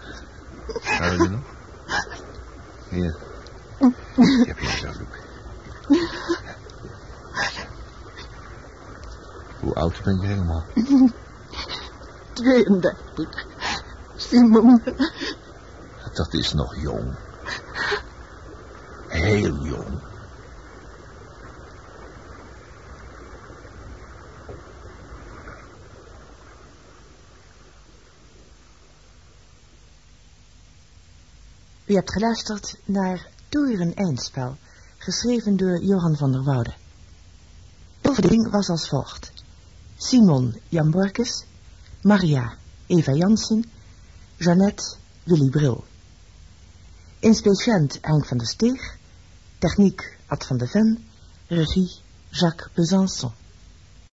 Hou je nog? Hier. Ik heb een zakdoek. Hoe oud ben je helemaal? 32. Simon. Dat is nog jong. Heel jong. U hebt geluisterd naar Toeren Eindspel, geschreven door Johan van der Woude. De was als volgt. Simon Jan Borkes, Maria Eva Jansen, Jeannette Willy Bril. Inspeciënt Henk van der Steeg, techniek Ad van de Ven, regie Jacques Besançon.